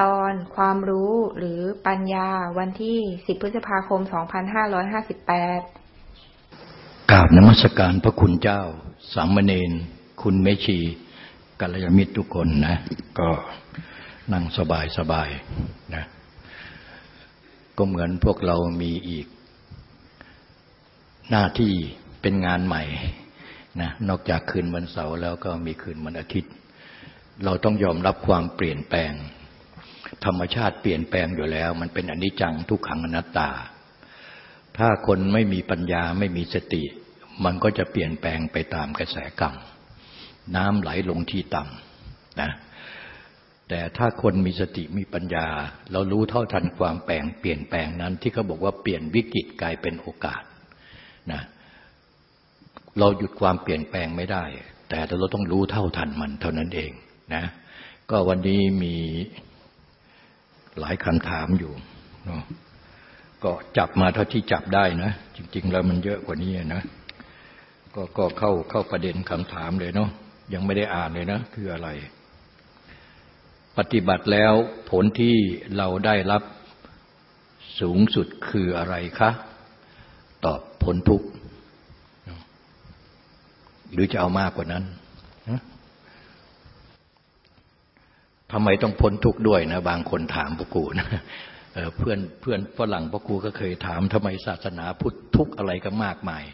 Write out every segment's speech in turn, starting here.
ตอนความรู้หรือปัญญาวันที่ 10 พฤษภาคม 2558กราบนมัสการพระคุณเจ้า สามเณรคุณเมชีกัลยาณมิตรทุกคนนะ ก็นั่งสบายสบายนะ ก็เหมือนพวกเรามีอีก หน้าที่เป็นงานใหม่นะนอกจากคืนวันเสาร์แล้วก็มีคืนวันอาทิตย์ เราต้องยอมรับความเปลี่ยนแปลง ธรรมชาติเปลี่ยนแปลงอยู่แล้ว มันเป็นอนิจจังทุกขังอนัตตา ถ้าคนไม่มีปัญญาไม่มีสติ มันก็จะเปลี่ยนแปลงไปตามกระแสกรรม น้ำไหลลงที่ต่ำนะแต่ถ้าคนมีสติมีปัญญา เรารู้เท่าทันความแปลงเปลี่ยนแปลงนั้นที่เขาบอกว่าเปลี่ยนวิกฤตกลายเป็นโอกาสนะเราหยุดความเปลี่ยนแปลงไม่ได้ แต่เราต้องรู้เท่าทันมันเท่านั้นเองนะก็วันนี้มี หลายคำถามอยู่ก็จับมาเท่าที่จับได้นะ จริง ๆ แล้วมันเยอะกว่านี้นะก็ก็เข้าเข้าประเด็นคำถามเลยเนาะยังไม่ได้อ่านเลยนะ คืออะไร ปฏิบัติแล้วผลที่เราได้รับสูงสุดคืออะไรคะ ตอบพ้นทุกข์หรือจะเอามากกว่านั้น ทำไมต้องพ้นทุกข์ด้วยนะบางคนถามพระกูนะเพื่อนเพื่อนฝรั่งพระกูก็เคยถามทำไมศาสนาพุทธทุกอะไรก็มากมาย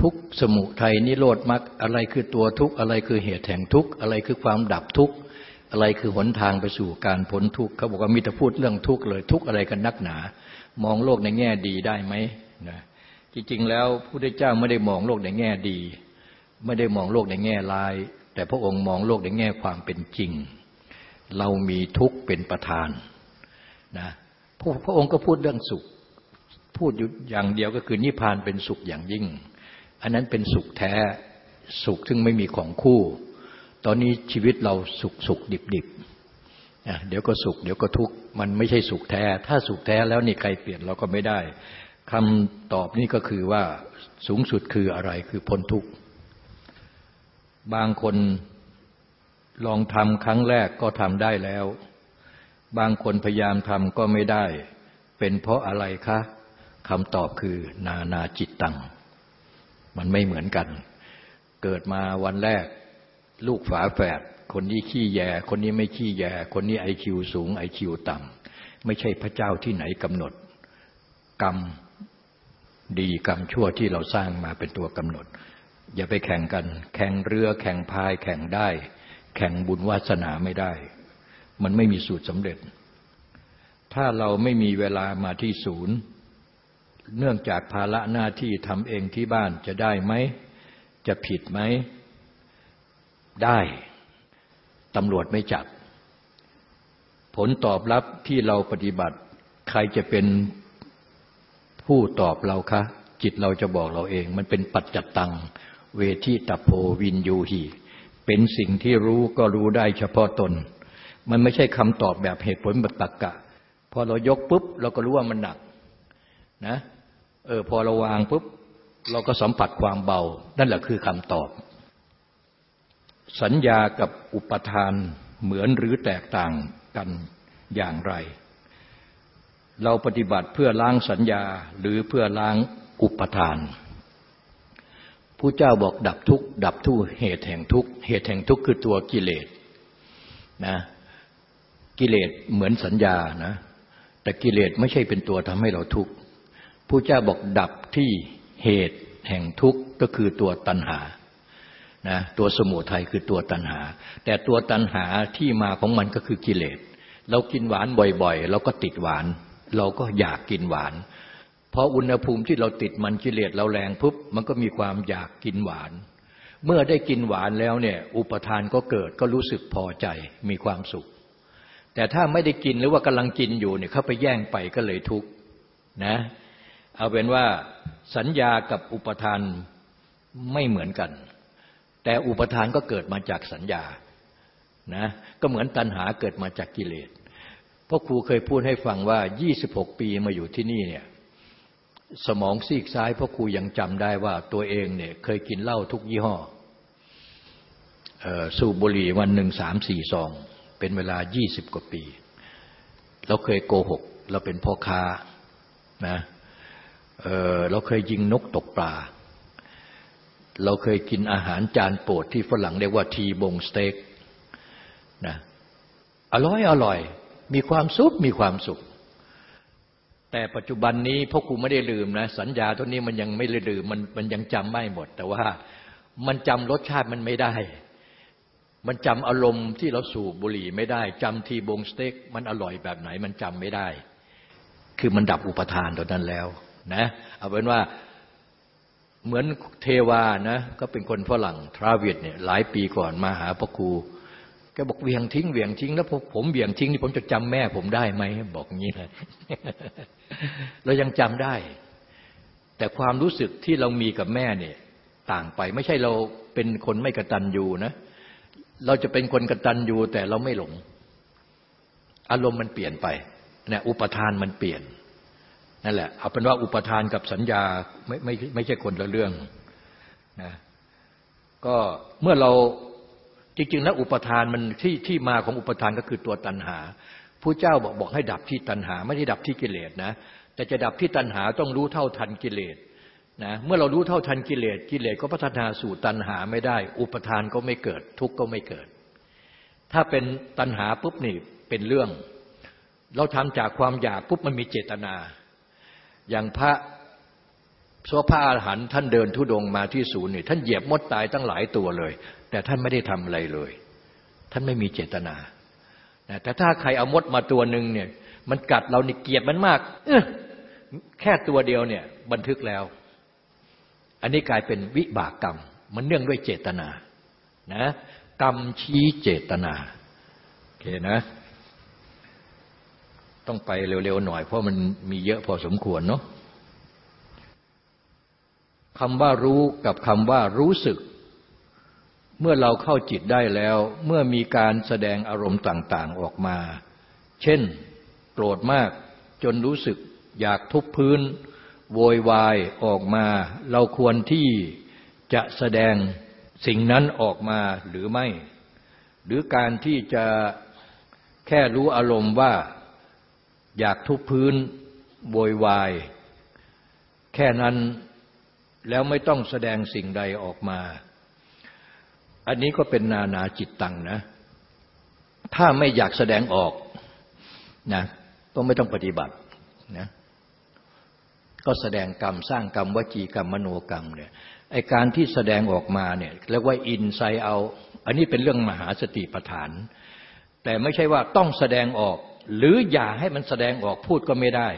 ทุกสมุทัยนิโรธมรรคอะไรคือตัวทุกอะไรคือเหตุแห่งทุกอะไรคือความดับทุกอะไรคือหนทางไปสู่การพ้นทุกเขาบอกว่ามีแต่พูดเรื่องทุกเลยทุกอะไรกันนักหนา มองโลกในแง่ดีได้ไหมนะจริงๆแล้วพระพุทธเจ้าไม่ได้มองโลกในแง่ดี ไม่ได้มองโลกในแง่ร้าย แต่พระองค์มองโลกในแง่ความเป็นจริง เรามีทุกข์เป็นประธานนะพระพระองค์ก็พูดเรื่องสุข พูดอยู่อย่างเดียวก็คือนิพพานเป็นสุขอย่างยิ่ง อันนั้นเป็นสุขแท้สุขซึ่งไม่มีของคู่ ตอนนี้ชีวิตเราสุขสุขดิบดิบเดี๋ยวก็สุข เดี๋ยวก็ทุกข์มันไม่ใช่สุขแท้ ถ้าสุขแท้แล้วนี่ใครเปลี่ยนเราก็ไม่ได้คำตอบนี่ก็คือว่าสูงสุดคืออะไรคือพ้นทุกข์บางคน ลองทำครั้งแรกก็ทำได้แล้ว บางคนพยายามทำก็ไม่ได้ เป็นเพราะอะไรคะคำตอบคือนานาจิตตัง มันไม่เหมือนกัน เกิดมาวันแรก ลูกฝาแฝดคนนี้ขี้แย คนนี้ไม่ขี้แย คนนี้ไอคิวสูงไอคิวต่ำไม่ใช่พระเจ้าที่ไหนกำหนด กรรมดีกรรมชั่วที่เราสร้างมาเป็นตัวกำหนด อย่าไปแข่งกัน แข่งเรือแข่งพายแข่งได้ แข่งบุญวาสนาไม่ได้ มันไม่มีสูตรสำเร็จ ถ้าเราไม่มีเวลามาที่ศูนย์ เนื่องจากภาระหน้าที่ทำเองที่บ้านจะได้ไหม จะผิดไหม ได้ตำรวจไม่จับ ผลตอบรับที่เราปฏิบัติ ใครจะเป็นผู้ตอบเราคะ จิตเราจะบอกเราเอง มันเป็นปัจจัตตัง เวทีตโพวินยูหี เป็นสิ่งที่รู้ก็รู้ได้เฉพาะตน มันไม่ใช่คำตอบแบบเหตุผลแบบตรกกะ พอเรายกปุ๊บ เราก็รู้ว่ามันหนักนะเออพอเราวางปุ๊บ เราก็สัมผัสความเบา นั่นแหละคือคำตอบ สัญญากับอุปทานเหมือนหรือแตกต่างกันอย่างไร เราปฏิบัติเพื่อล้างสัญญาหรือเพื่อล้างอุปทาน ผู้เจ้าบอกดับทุกดับทุกเหตุแห่งทุกเหตุแห่งทุกคือตัวกิเลสนะกิเลสเหมือนสัญญานะแต่กิเลสไม่ใช่เป็นตัวทำให้เราทุกข์ผู้เจ้าบอกดับที่เหตุแห่งทุกข์ก็คือตัวตัณหานะตัวสมุทัยคือตัวตัณหา แต่ตัวตัณหาที่มาของมันก็คือกิเลสเรากินหวานบ่อยๆ เราก็ติดหวาน เราก็อยากกินหวาน พออุณหภูมิที่เราติดมันกิเลสเราแรงปุ๊บมันก็มีความอยากกินหวาน เมื่อได้กินหวานแล้วเนี่ยอุปทานก็เกิดก็รู้สึกพอใจมีความสุข แต่ถ้าไม่ได้กินหรือว่ากำลังกินอยู่เนี่ยเขาไปแย่งไปก็เลยทุกข์นะเอาเป็นว่าสัญญากับอุปทานไม่เหมือนกัน แต่อุปทานก็เกิดมาจากสัญญานะก็เหมือนตัณหาเกิดมาจากกิเลสพ่อครูเคยพูดให้ฟังว่า 26 ปีมาอยู่ที่นี่เนี่ย สมองซีกซ้ายพ่อครูยังจำได้ว่าตัวเองเนี่ยเคยกินเหล้าทุกยี่ห้อสูบบุหรี่วันหนึ่งสามสี่ซอง เป็นเวลายี่สิบกว่าปี เราเคยโกหก เราเป็นพ่อค้านะเเราเคยยิงนกตกปลา เราเคยกินอาหารจานโปรดที่ฝรั่งเรียกว่าทีบงสเต็กนะอร่อยอร่อย มีความสุขมีความสุข แต่ปัจจุบันนี้พ่อครูไม่ได้ลืมนะ สัญญาตัวนี้มันยังไม่ลืมมันมันยังจำไม่หมด แต่ว่ามันจำรสชาติมันไม่ได้ มันจำอารมณ์ที่เราสูบบุหรี่ไม่ได้จำ T-bone steak มันอร่อยแบบไหนมันจำไม่ได้ คือมันดับอุปาทานตัวนั้นแล้วนะเอาเป็นว่าเหมือนเทวานะ ก็เป็นคนฝรั่งทราวิดเนี่ยหลายปีก่อนมาหาพ่อครู แกบอกเหวี่ยงทิ้งเหวี่ยงทิ้ง แล้วผมเหวี่ยงทิ้งนี่ผมจะจำแม่ผมได้ไหมบอกงี้เลยเรายังจำได้ แต่ความรู้สึกที่เรามีกับแม่เนี่ยต่างไป ไม่ใช่เราเป็นคนไม่กระตันยูนะ เราจะเป็นคนกระตันยูแต่เราไม่หลง อารมณ์มันเปลี่ยนไปเนี่ยอุปทานมันเปลี่ยนนั่นแหละเอาเป็นว่าอุปทานกับสัญญาไม่ไม่ไม่ใช่คนละเรื่องนะก็เมื่อเรา จริงๆแล้วอุปทานมันที่ที่มาของอุปทานก็คือตัวตัณหาผู้เจ้าบอกบอกให้ดับที่ตัณหา ไม่ได้ดับที่กิเลสนะ แต่จะดับที่ตัณหาต้องรู้เท่าทันกิเลสนะเมื่อเรารู้เท่าทันกิเลสกิเลสก็พัฒนาสู่ตัณหาไม่ได้ อุปทานก็ไม่เกิด ทุกข์ก็ไม่เกิด ถ้าเป็นตัณหาปุ๊บนี่เป็นเรื่อง เราทำจากความอยากปุ๊บมันมีเจตนา อย่างพระสวพระอรหันต์ท่านเดินทุดงมาที่ศูนย์นี่ท่านเหยียบมดตายตั้งหลายตัวเลย แต่ท่านไม่ได้ทำอะไรเลย ท่านไม่มีเจตนาแต่ถ้าใครเอามดมาตัวหนึ่งเนี่ย มันกัดเรานี่เกลียดมันมากเออแค่ตัวเดียวเนี่ย บันทึกแล้ว อันนี้กลายเป็นวิบากกรรม มันเนื่องด้วยเจตนานะกรรมชี้เจตนาโอเคนะ ต้องไปเร็วๆหน่อย เพราะมันมีเยอะพอสมควรเนาะคำว่ารู้กับคำว่ารู้สึก เมื่อเราเข้าจิตได้แล้ว เมื่อมีการแสดงอารมณ์ต่างๆออกมา เช่น โกรธมากจนรู้สึกอยากทุบพื้น โวยวายออกมา เราควรที่จะแสดงสิ่งนั้นออกมาหรือไม่ หรือการที่จะแค่รู้อารมณ์ว่าอยากทุบพื้นโวยวาย แค่นั้นแล้วไม่ต้องแสดงสิ่งใดออกมา อันนี้ก็เป็นนานาจิตตังนะ ถ้าไม่อยากแสดงออกนะก็ไม่ต้องปฏิบัตินะก็แสดงกรรมสร้างกรรมวจีกรรมมโนกรรมเนี่ยไอการที่แสดงออกมาเนี่ยเรียกว่าอินไซเอา อันนี้เป็นเรื่องมหาสติปัฏฐาน แต่ไม่ใช่ว่าต้องแสดงออก หรืออย่าให้มันแสดงออกพูดก็ไม่ได้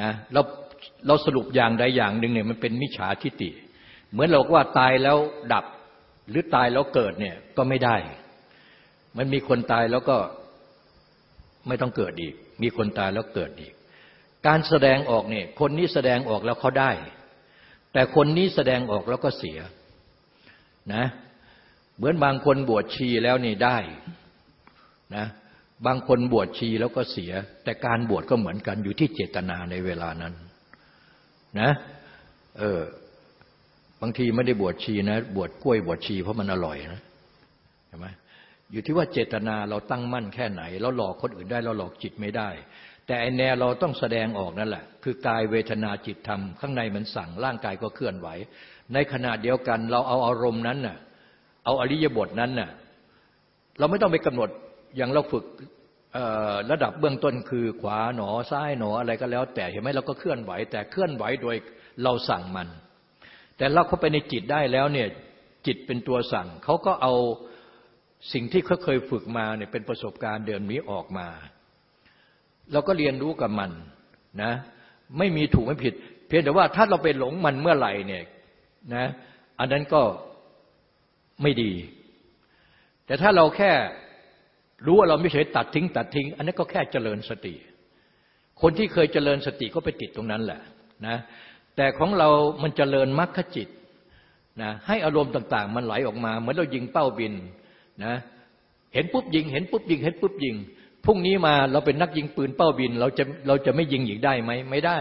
นะเราเราสรุปอย่างใดอย่างหนึ่งเนี่ยมันเป็นมิจฉาทิฏฐิเหมือนเราว่าตายแล้วดับ หรือตายแล้วเกิดเนี่ยก็ไม่ได้ มันมีคนตายแล้วก็ไม่ต้องเกิดอีก มีคนตายแล้วเกิดอีก การแสดงออกเนี่ยคนนี้แสดงออกแล้วเขาได้ แต่คนนี้แสดงออกแล้วก็เสียนะเหมือนบางคนบวชชีแล้วนี่ได้นะบางคนบวชชีแล้วก็เสีย แต่การบวชก็เหมือนกันอยู่ที่เจตนาในเวลานั้นนะเออ บางทีไม่ได้บวชชีนะ บวชกล้วยบวชชีเพราะมันอร่อยนะใช่ไหมอยู่ที่ว่าเจตนาเราตั้งมั่นแค่ไหน เราหลอกคนอื่นได้เราหลอกจิตไม่ได้ แต่ไอแนวเราต้องแสดงออกนั่นแหละ คือกายเวทนาจิตธรรม ข้างในมันสั่งร่างกายก็เคลื่อนไหว ในขณะเดียวกันเราเอาอารมณ์นั้นน่ะเอาอริยบทนั้นน่ะเราไม่ต้องไปกำหนดอย่างเราฝึกระดับเบื้องต้นคือขวาหนอซ้ายหนออะไรก็แล้ว แต่เห็นไหมเราก็เคลื่อนไหว แต่เคลื่อนไหวโดยเราสั่งมัน แต่เราเข้าไปในจิตได้แล้วเนี่ยจิตเป็นตัวสั่งเขาก็เอาสิ่งที่เขาเคยฝึกมาเนี่ยเป็นประสบการณ์เดิมนี้ออกมาเราก็เรียนรู้กับมันนะไม่มีถูกไม่ผิด เพียงแต่ว่าถ้าเราไปหลงมันเมื่อไหร่เนี่ยนะอันนั้นก็ไม่ดี แต่ถ้าเราแค่รู้ว่าเราไม่เฉยตัดทิ้ง ตัดทิ้ง อันนั้นก็แค่เจริญสติ คนที่เคยเจริญสติก็ไปติดตรงนั้นแหละนะ แต่ของเรามันเจริญมรรคจิตนะให้อารมณ์ต่าง ๆ มันไหลออกมา เหมือนเรายิงเป้าบินนะเห็นปุ๊บยิง เห็นปุ๊บยิง เห็นปุ๊บยิงพรุ่งนี้มาเราเป็นนักยิงปืนเป้าบิน เราจะเราจะไม่ยิงอีกได้ไหมไม่ได้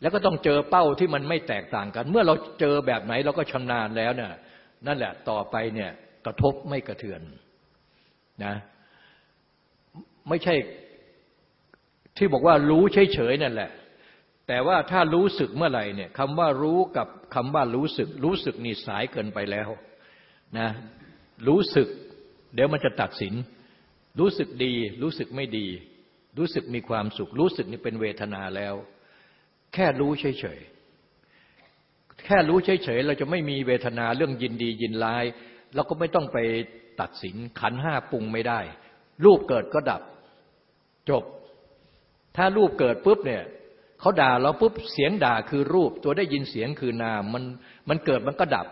แล้วก็ต้องเจอเป้าที่มันไม่แตกต่างกัน เมื่อเราเจอแบบไหนเราก็ชำนาญแล้วเนี่ยนั่นแหละต่อไปเนี่ยกระทบไม่กระเทือนนะไม่ใช่ที่บอกว่ารู้เฉยๆนั่นแหละ แต่ว่าถ้ารู้สึกเมื่อไหร่เนี่ยคำว่ารู้กับคำว่ารู้สึก รู้สึกนี่สายเกินไปแล้วนะรู้สึก เดี๋ยวมันจะตัดสิน รู้สึกดี รู้สึกไม่ดี รู้สึกมีความสุข รู้สึกนี่เป็นเวทนาแล้ว แค่รู้เฉยๆแค่รู้เฉยๆเราจะไม่มีเวทนาเรื่องยินดียินร้ายเราก็ไม่ต้องไปตัดสินขันห้าปรุงไม่ได้ รูปเกิดก็ดับจบ ถ้ารูปเกิดปุ๊บเนี่ย เขาด่าเราปุ๊บเสียงด่าคือรูป ตัวได้ยินเสียงคือนามมันมันเกิดมันก็ดับ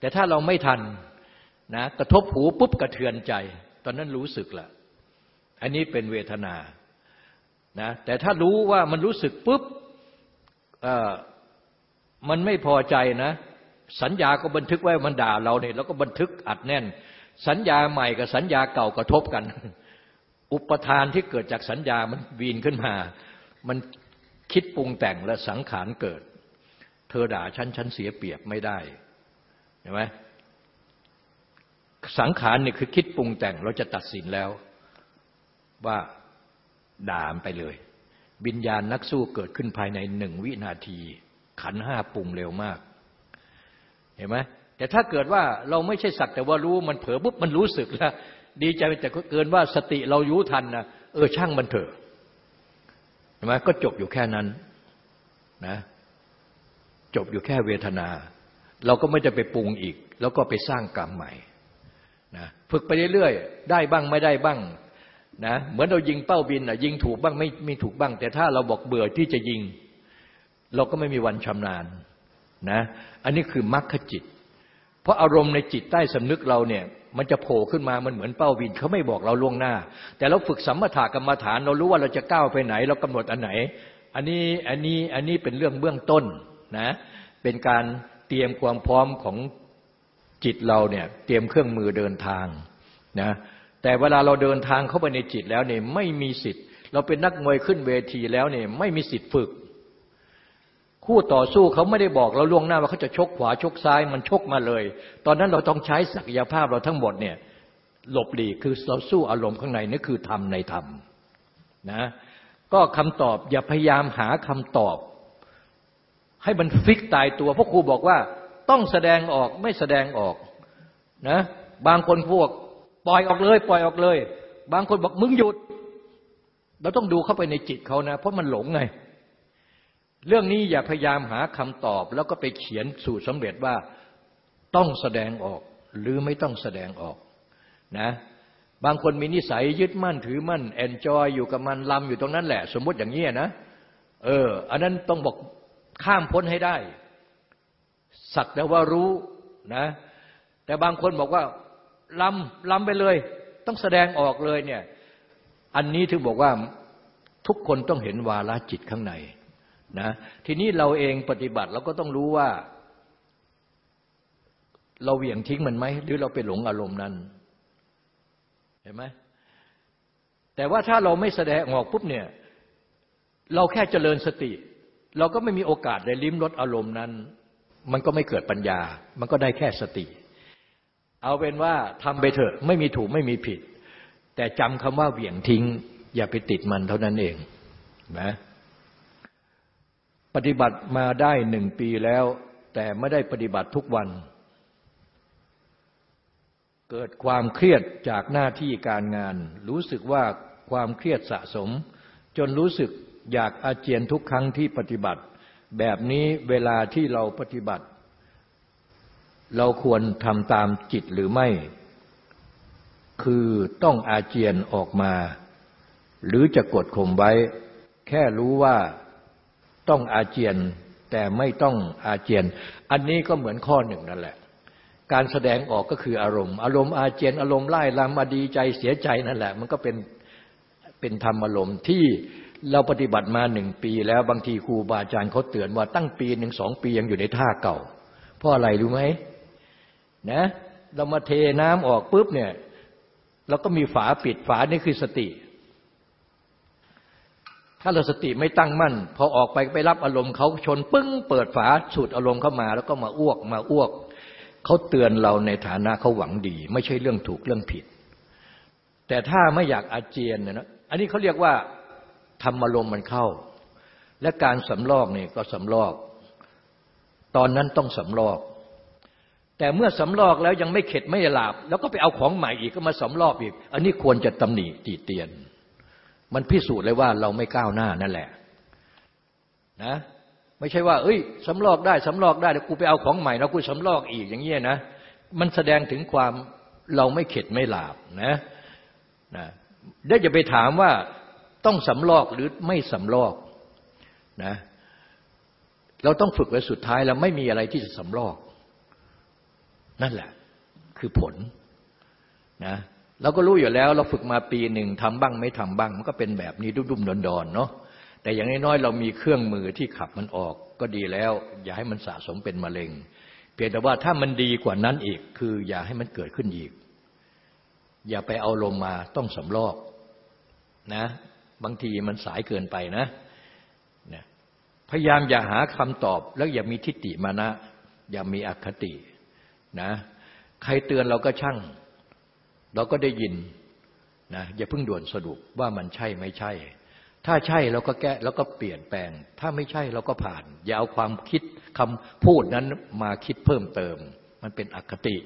แต่ถ้าเราไม่ทันนะกระทบหูปุ๊บกระเทือนใจ ตอนนั้นรู้สึกละอันนี้เป็นเวทนานะแต่ถ้ารู้ว่ามันรู้สึกปุ๊บมันไม่พอใจนะ สัญญาก็บันทึกไว้มันด่าเราเนี่ยแล้วก็บันทึกอัดแน่น สัญญาใหม่กับสัญญาเก่ากระทบกัน อุปทานที่เกิดจากสัญญามันวีนขึ้นมา มัน คิดปรุงแต่งและสังขารเกิด เธอด่าฉันฉันเสียเปรียบไม่ได้เห็นไหมสังขารเนี่ยคือคิดปรุงแต่งเราจะตัดสินแล้ว ว่าด่ามไปเลยวิญญาณนักสู้เกิดขึ้นภายในหนึ่งวินาที ขันห้าปรุงเร็วมาก เห็นไหมแต่ถ้าเกิดว่าเราไม่ใช่สักแต่ว่ารู้มันเผลอปุ๊บมันรู้สึกแล้วดีใจแต่เกินว่าสติเรารู้ทันนะเออช่างมันเถอะ เห็นไหมก็จบอยู่แค่นั้นนะจบอยู่แค่เวทนา เราก็ไม่จะไปปรุงอีก แล้วก็ไปสร้างกรรมใหม่นะฝึกไปเรื่อยๆ ได้บ้างไม่ได้บ้างนะเหมือนเรายิงเป้าบินอะยิงถูกบ้างไม่ไม่ถูกบ้าง แต่ถ้าเราบอกเบื่อที่จะยิง เราก็ไม่มีวันชำนาญนะอันนี้คือมรรคจิต เพราะอารมณ์ในจิตใต้สำนึกเราเนี่ย มันจะโผล่ขึ้นมามันเหมือนเป้าบินเขาไม่บอกเราล่วงหน้า แต่เราฝึกสัมมาถากรรมฐาน เรารู้ว่าเราจะก้าวไปไหน เรากำหนดอันไหน อันนี้อันนี้อันนี้เป็นเรื่องเบื้องต้นนะเป็นการเตรียมความพร้อมของจิตเราเนี่ยเตรียมเครื่องมือเดินทางนะแต่เวลาเราเดินทางเข้าไปในจิตแล้วเนี่ยไม่มีสิทธิ์ เราเป็นนักมวยขึ้นเวทีแล้วเนี่ยไม่มีสิทธิ์ฝึก คู่ต่อสู้เขาไม่ได้บอกเราล่วงหน้าว่าเขาจะชกขวาชกซ้ายมันชกมาเลย ตอนนั้นเราต้องใช้ศักยภาพเราทั้งหมดเนี่ยหลบหลีกคือเราสู้อารมณ์ข้างในนี่คือธรรมในธรรมนะก็คำตอบอย่าพยายามหาคำตอบ ให้มันฟิกตายตัวเพราะครูบอกว่าต้องแสดงออกไม่แสดงออกนะบางคนพวกปล่อยออกเลย ปล่อยออกเลย บางคนบอกมึงหยุด เราต้องดูเข้าไปในจิตเขานะ เพราะมันหลงไง เรื่องนี้อย่าพยายามหาคำตอบ แล้วก็ไปเขียนสูตรสำเร็จว่าต้องแสดงออกหรือไม่ต้องแสดงออกนะบางคนมีนิสัยยึดมั่นถือมั่นแอนจอยอยู่กับมันลำอยู่ตรงนั้นแหละ สมมติอย่างนี้นะเอออันนั้นต้องบอกข้ามพ้นให้ได้ สักแต่ว่ารู้นะแต่บางคนบอกว่าลำลำไปเลย ต้องแสดงออกเลยเนี่ยอันนี้ถึงบอกว่าทุกคนต้องเห็นวาลจิตข้างใน นะทีนี้เราเองปฏิบัติเราก็ต้องรู้ว่า เราเหวี่ยงทิ้งมันไหม หรือเราไปหลงอารมณ์นั้น เห็นไหมแต่ว่าถ้าเราไม่แสดงออกปุ๊บเนี่ย เราแค่เจริญสติ เราก็ไม่มีโอกาสได้ลิ้มรสอารมณ์นั้น มันก็ไม่เกิดปัญญา มันก็ได้แค่สติ เอาเป็นว่าทำไปเถอะไม่มีถูกไม่มีผิด แต่จำคำว่าเหวี่ยงทิ้ง อย่าไปติดมันเท่านั้นเองนะ ปฏิบัติมาได้หนึ่งปีแล้ว แต่ไม่ได้ปฏิบัติทุกวัน เกิดความเครียดจากหน้าที่การงาน รู้สึกว่าความเครียดสะสม จนรู้สึกอยากอาเจียนทุกครั้งที่ปฏิบัติ แบบนี้เวลาที่เราปฏิบัติ เราควรทำตามจิตหรือไม่ คือต้องอาเจียนออกมา หรือจะกดข่มไว้ แค่รู้ว่า ต้องอาเจียนแต่ไม่ต้องอาเจียน อันนี้ก็เหมือนข้อหนึ่งนั่นแหละ การแสดงออกก็คืออารมณ์ อารมณ์อาเจียน อารมณ์ไล่ลำมาดีใจเสียใจนั่นแหละ มันก็เป็นเป็นธรรมอารมณ์ที่เราปฏิบัติมาหนึ่งปีแล้วบางทีครูบาอาจารย์เขาเตือนว่าตั้งปีหนึ่งสองปียังอยู่ในท่าเก่า เพราะอะไรรู้ไหมนะเรามาเทน้ำออกปุ๊บเนี่ยเราก็มีฝาปิดฝานี่คือสติ ถ้าเราสติไม่ตั้งมั่น พอออกไปไปรับอารมณ์เขาชนปึ้งเปิดฝาสูดอารมณ์เข้ามา แล้วก็มาอ้วกมาอ้วกเขาเตือนเราในฐานะเขาหวังดี ไม่ใช่เรื่องถูกเรื่องผิด แต่ถ้าไม่อยากอาเจียนนะอันนี้เขาเรียกว่าธรรมลมมันเข้า และการสำลอกนี่ก็สำลอก ตอนนั้นต้องสำลอก แต่เมื่อสำลอกแล้วยังไม่เข็ดไม่หลาบ แล้วก็ไปเอาของใหม่อีกก็มาสำลอกอีก อันนี้ควรจะตำหนิตีเตียน มันพิสูจน์เลยว่าเราไม่ก้าวหน้านั่นแหละนะไม่ใช่ว่า เอ้ยสำลอกได้สำลอกได้แล้วกูไปเอาของใหม่แล้วกูสำลอกอีกอย่างเงี้ยนะ มันแสดงถึงความเราไม่เข็ดไม่หลาบนะนะได้จะไปถามว่าต้องสำลอกหรือไม่สำลอกนะเราต้องฝึกไว้สุดท้ายแล้วไม่มีอะไรที่จะสำลอก นั่นแหละ คือผลนะ เราก็รู้อยู่แล้ว เราฝึกมาปีหนึ่งทำบ้างไม่ทำบ้าง มันก็เป็นแบบนี้ดุ่มๆดอนๆเนาะแต่อย่างน้อยๆเรามีเครื่องมือที่ขับมันออกก็ดีแล้ว อย่าให้มันสะสมเป็นมะเร็ง เพียงแต่ว่าถ้ามันดีกว่านั้นอีก คืออย่าให้มันเกิดขึ้นอีก อย่าไปเอาลมมาต้องสำลอกนะ บางทีมันสายเกินไปนะนะพยายามอย่าหาคำตอบ แล้วอย่ามีทิฏฐิมานะ อย่ามีอคตินะ ใครเตือนเราก็ช่าง เราก็ได้ยินนะอย่าเพิ่งด่วนสรุปว่ามันใช่ไม่ใช่ ถ้าใช่เราก็แก้แล้วก็เปลี่ยนแปลง ถ้าไม่ใช่เราก็ผ่าน อย่าเอาความคิดคำพูดนั้นมาคิดเพิ่มเติม มันเป็นอคติ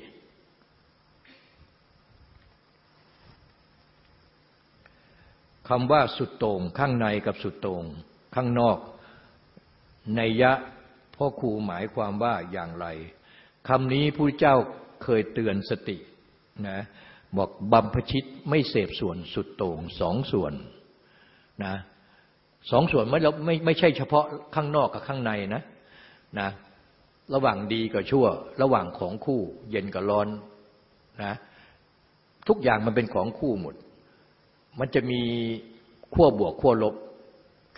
คำว่าสุดโต่งข้างในกับสุดโต่งข้างนอกในยะพ่อครูหมายความว่าอย่างไรคำนี้ผู้เจ้าเคยเตือนสตินะ บอกบัมพชิตไม่เสพส่วนสุดโต่งสองส่วนนะสองส่วนไม่ไม่ไม่ใช่เฉพาะข้างนอกกับข้างในนะนะระหว่างดีกับชั่ว ระหว่างของคู่ เย็นกับร้อนนะทุกอย่างมันเป็นของคู่หมด มันจะมีขั้วบวกขั้วลบ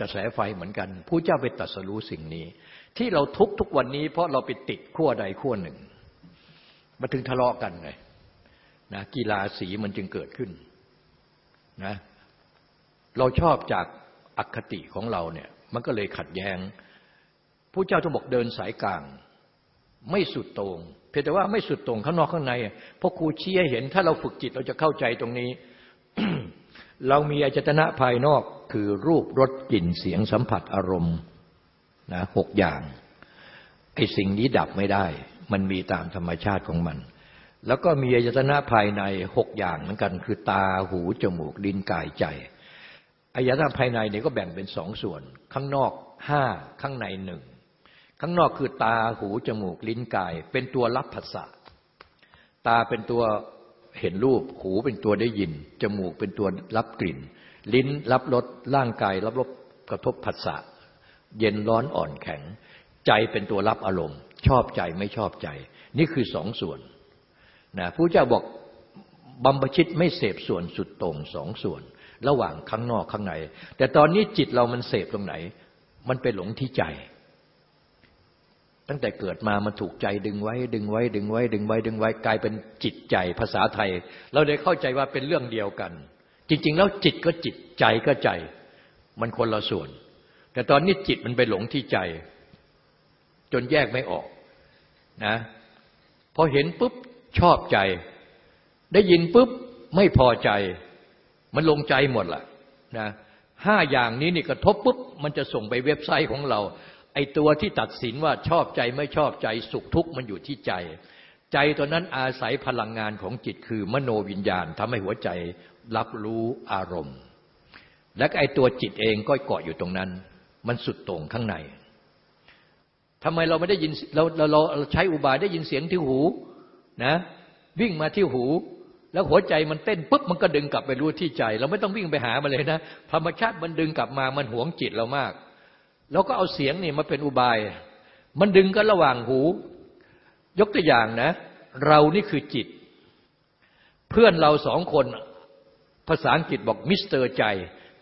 กระแสไฟเหมือนกันผู้เจ้าไปตัดสรู้สิ่งนี้ ที่เราทุกทุกวันนี้ เพราะเราไปติดขั้วใดขั้วหนึ่งมาถึงทะเลาะกันไง นะกีฬาสีมันจึงเกิดขึ้นนะเราชอบจากอคติของเราเนี่ยมันก็เลยขัดแยง้งผู้เจ้าต้องบอกเดินสายกลาง ไม่สุดตรงเพียงแต่ว่าไม่สุดตรงข้างนอกข้างในเพราะครูเชี้ให้เห็น ถ้าเราฝึกจิตเราจะเข้าใจตรงนี้ เรามีอจตนะภายนอกคือรูปรสกลิ่นเสียงสัมผัสอารมณ์นะหกอย่างไอ้สิ่งนี้ดับไม่ได้ มันมีตามธรรมชาติของมัน แล้วก็มีอายตนะภายในหกอย่างเหมือนกัน คือตาหูจมูกลิ้นกายใจอายตนะภายในเนี่ยก็แบ่งเป็นสองส่วน ข้างนอกห้าข้างในหนึ่งข้างนอกคือตาหูจมูกลิ้นกาย เป็นตัวรับภาษาตาเป็นตัวเห็นรูป หูเป็นตัวได้ยิน จมูกเป็นตัวรับกลิ่น ลิ้นรับรสร่างกายรับรสกระทบผัสสะเย็นร้อนอ่อนแข็ง ใจเป็นตัวรับอารมณ์ ชอบใจไม่ชอบใจ นี่คือสองส่วน นะผู้เจ้าบอกบัมบชิตไม่เสพส่วนสุดตรงสองส่วน ระหว่างข้างนอกข้างใน แต่ตอนนี้จิตเรามันเสพตรงไหน มันไปหลงที่ใจ ตั้งแต่เกิดมามันถูกใจดึงไว้ ดึงไว้ ดึงไว้ ดึงไว้ ดึงไว้กลายเป็นจิตใจภาษาไทย เราได้เข้าใจว่าเป็นเรื่องเดียวกัน จริง ๆ แล้วจิตก็จิตใจก็ใจ มันคนละส่วน แต่ตอนนี้จิตมันไปหลงที่ใจ จนแยกไม่ออกนะพอเห็นปุ๊บ ชอบใจ ได้ยินปุ๊บไม่พอใจ มันลงใจหมดล่ะนะห้าอย่างนี้นี่กระทบปุ๊บมันจะส่งไปเว็บไซต์ของเรา ไอตัวที่ตัดสินว่าชอบใจไม่ชอบใจสุขทุกข์มันอยู่ที่ใจ ใจตัวนั้นอาศัยพลังงานของจิตคือ มโนวิญญาณทำให้หัวใจรับรู้อารมณ์ และไอตัวจิตเองก็เกาะอยู่ตรงนั้น มันสุดตรงข้างในทำไมเราไม่ได้ยินเราเราเราใช้อุบายได้ยินเสียงที่หู นะ วิ่งมาที่หู แล้วหัวใจมันเต้นปุ๊บมันก็ดึงกลับไปรู้ที่ใจ เราไม่ต้องวิ่งไปหามันเลยนะธรรมชาติมันดึงกลับมามันหวงจิตเรามากเราก็เอาเสียงนี่มาเป็นอุบาย มันดึงกันระหว่างหู ยกตัวอย่างนะ เรานี่คือจิต เพื่อนเราสองคนภาษาอังกฤษบอกมิสเตอร์ใจ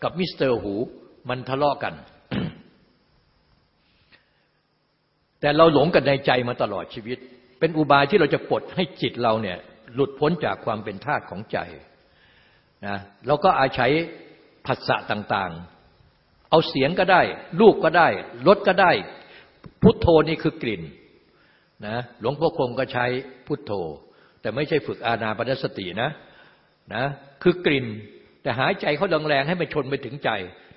กับมิสเตอร์หู มันทะเลาะกัน แต่เราหลงกันในใจมาตลอดชีวิต เป็นอุบายที่เราจะปลดให้จิตเราเนี่ยหลุดพ้นจากความเป็นธาตุของใจนะเราก็อาศัยผัสสะต่างๆ เอาเสียงก็ได้ รูปก็ได้รสก็ได้ พุทโธนี่คือกลิ่นนะหลวงพ่อคงก็ใช้พุทโธ แต่ไม่ใช่ฝึกอาณาปณสตินะนะคือกลิ่น แต่หายใจเขาแรงๆให้มันชนไปถึงใจ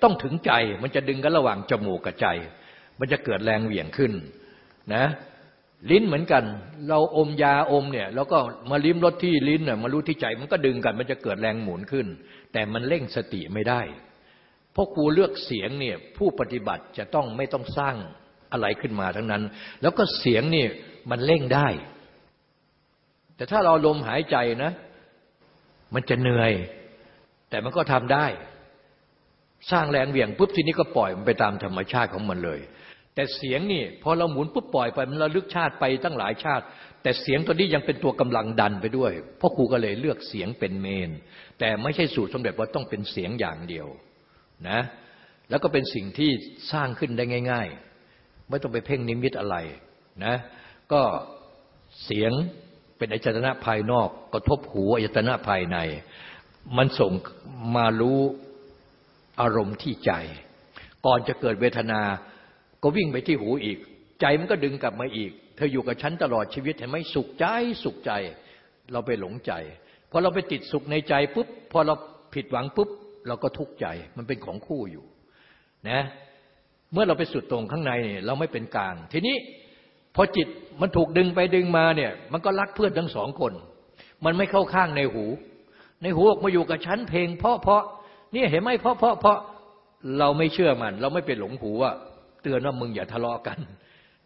ต้องถึงใจมันจะดึงกันระหว่างจมูกกับใจ มันจะเกิดแรงเหวี่ยงขึ้นนะ ลิ้นเหมือนกัน เราอมยาอมเนี่ยแล้วก็มาลิ้มรสที่ลิ้นน่ยมารู้ที่ใจมันก็ดึงกัน มันจะเกิดแรงหมุนขึ้น แต่มันเร่งสติไม่ได้ เพราะครูเลือกเสียงเนี่ยผู้ปฏิบัติจะต้องไม่ต้องสร้างอะไรขึ้นมาทั้งนั้น แล้วก็เสียงนี่มันเร่งได้ แต่ถ้าเราลมหายใจนะ มันจะเหนื่อย แต่มันก็ทำได้ สร้างแรงเหวี่ยงปุ๊บทีนี้ก็ปล่อยมันไปตามธรรมชาติของมันเลย แต่เสียงนี่พอเราหมุนปุ๊บปล่อยไปมันระลึกชาติไปตั้งหลายชาติ แต่เสียงตัวนี้ยังเป็นตัวกำลังดันไปด้วยพ่อครูก็เลยเลือกเสียงเป็นเมน แต่ไม่ใช่สูตรสมเด็จว่าต้องเป็นเสียงอย่างเดียวนะแล้วก็เป็นสิ่งที่สร้างขึ้นได้ง่าย ๆ ไม่ต้องไปเพ่งนิมิตอะไรนะก็เสียงเป็นอายตนะภายนอกกระทบหูอายตนะภายใน มันส่งมารู้อารมณ์ที่ใจ ก่อนจะเกิดเวทนา ก็วิ่งไปที่หูอีก ใจมันก็ดึงกลับมาอีก เธออยู่กับฉันตลอดชีวิตเห็นไหมสุขใจสุขใจ เราไปหลงใจพอเราไปติดสุขในใจปุ๊บพอเราผิดหวังปุ๊บ เราก็ทุกข์ใจมันเป็นของคู่อยู่นะเมื่อเราไปสุดตรงข้างในเนี่ยเราไม่เป็นกลาง ทีนี้พอจิตมันถูกดึงไปดึงมาเนี่ย มันก็รักเพื่อนทั้งสองคน มันไม่เข้าข้างในหู ในหูออกมาอยู่กับฉันเพลงเพาะเพาะนี่เห็นไหมเพาะเพาะเพาะเราไม่เชื่อมัน เราไม่ไปหลงหูว่า เตือนว่ามึงอย่าทะเลาะกัน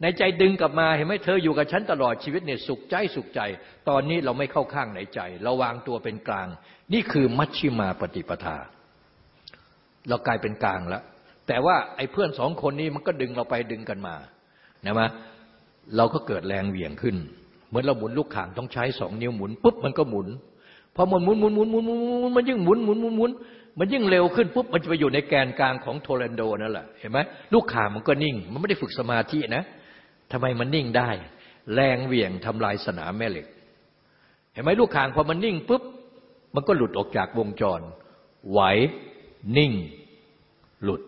ในใจดึงกลับมาเห็นไหมเธออยู่กับฉันตลอดชีวิตเนี่ยสุขใจสุขใจ ตอนนี้เราไม่เข้าข้างในใจ เราวางตัวเป็นกลาง นี่คือมัชชิมาปฏิปทา เรากลายเป็นกลางแล้วแต่ว่าไอ้เพื่อนสองคนนี้มันก็ดึงเราไปดึงกันมานะมะเราก็เกิดแรงเหวี่ยงขึ้น เหมือนเราหมุนลูกข่างต้องใช้สองนิ้วหมุนปุ๊บมันก็หมุนพอมันหมุนหมุนหมุนหมุนหมุนมันยิ่งหมุนหมุนหมุนหมุน มันยิ่งเร็วขึ้นปุ๊บมันจะไปอยู่ในแกนกลางของโทเรนโดนั่นแหละเห็นไหมลูกข่างมันก็นิ่ง มันไม่ได้ฝึกสมาธินะทำไมมันนิ่งได้ แรงเหวี่ยงทำลายสนามแม่เหล็ก เห็นไหมลูกข่างพอมันนิ่งปุ๊บมันก็หลุดออกจากวงจร ไหว นิ่ง หลุด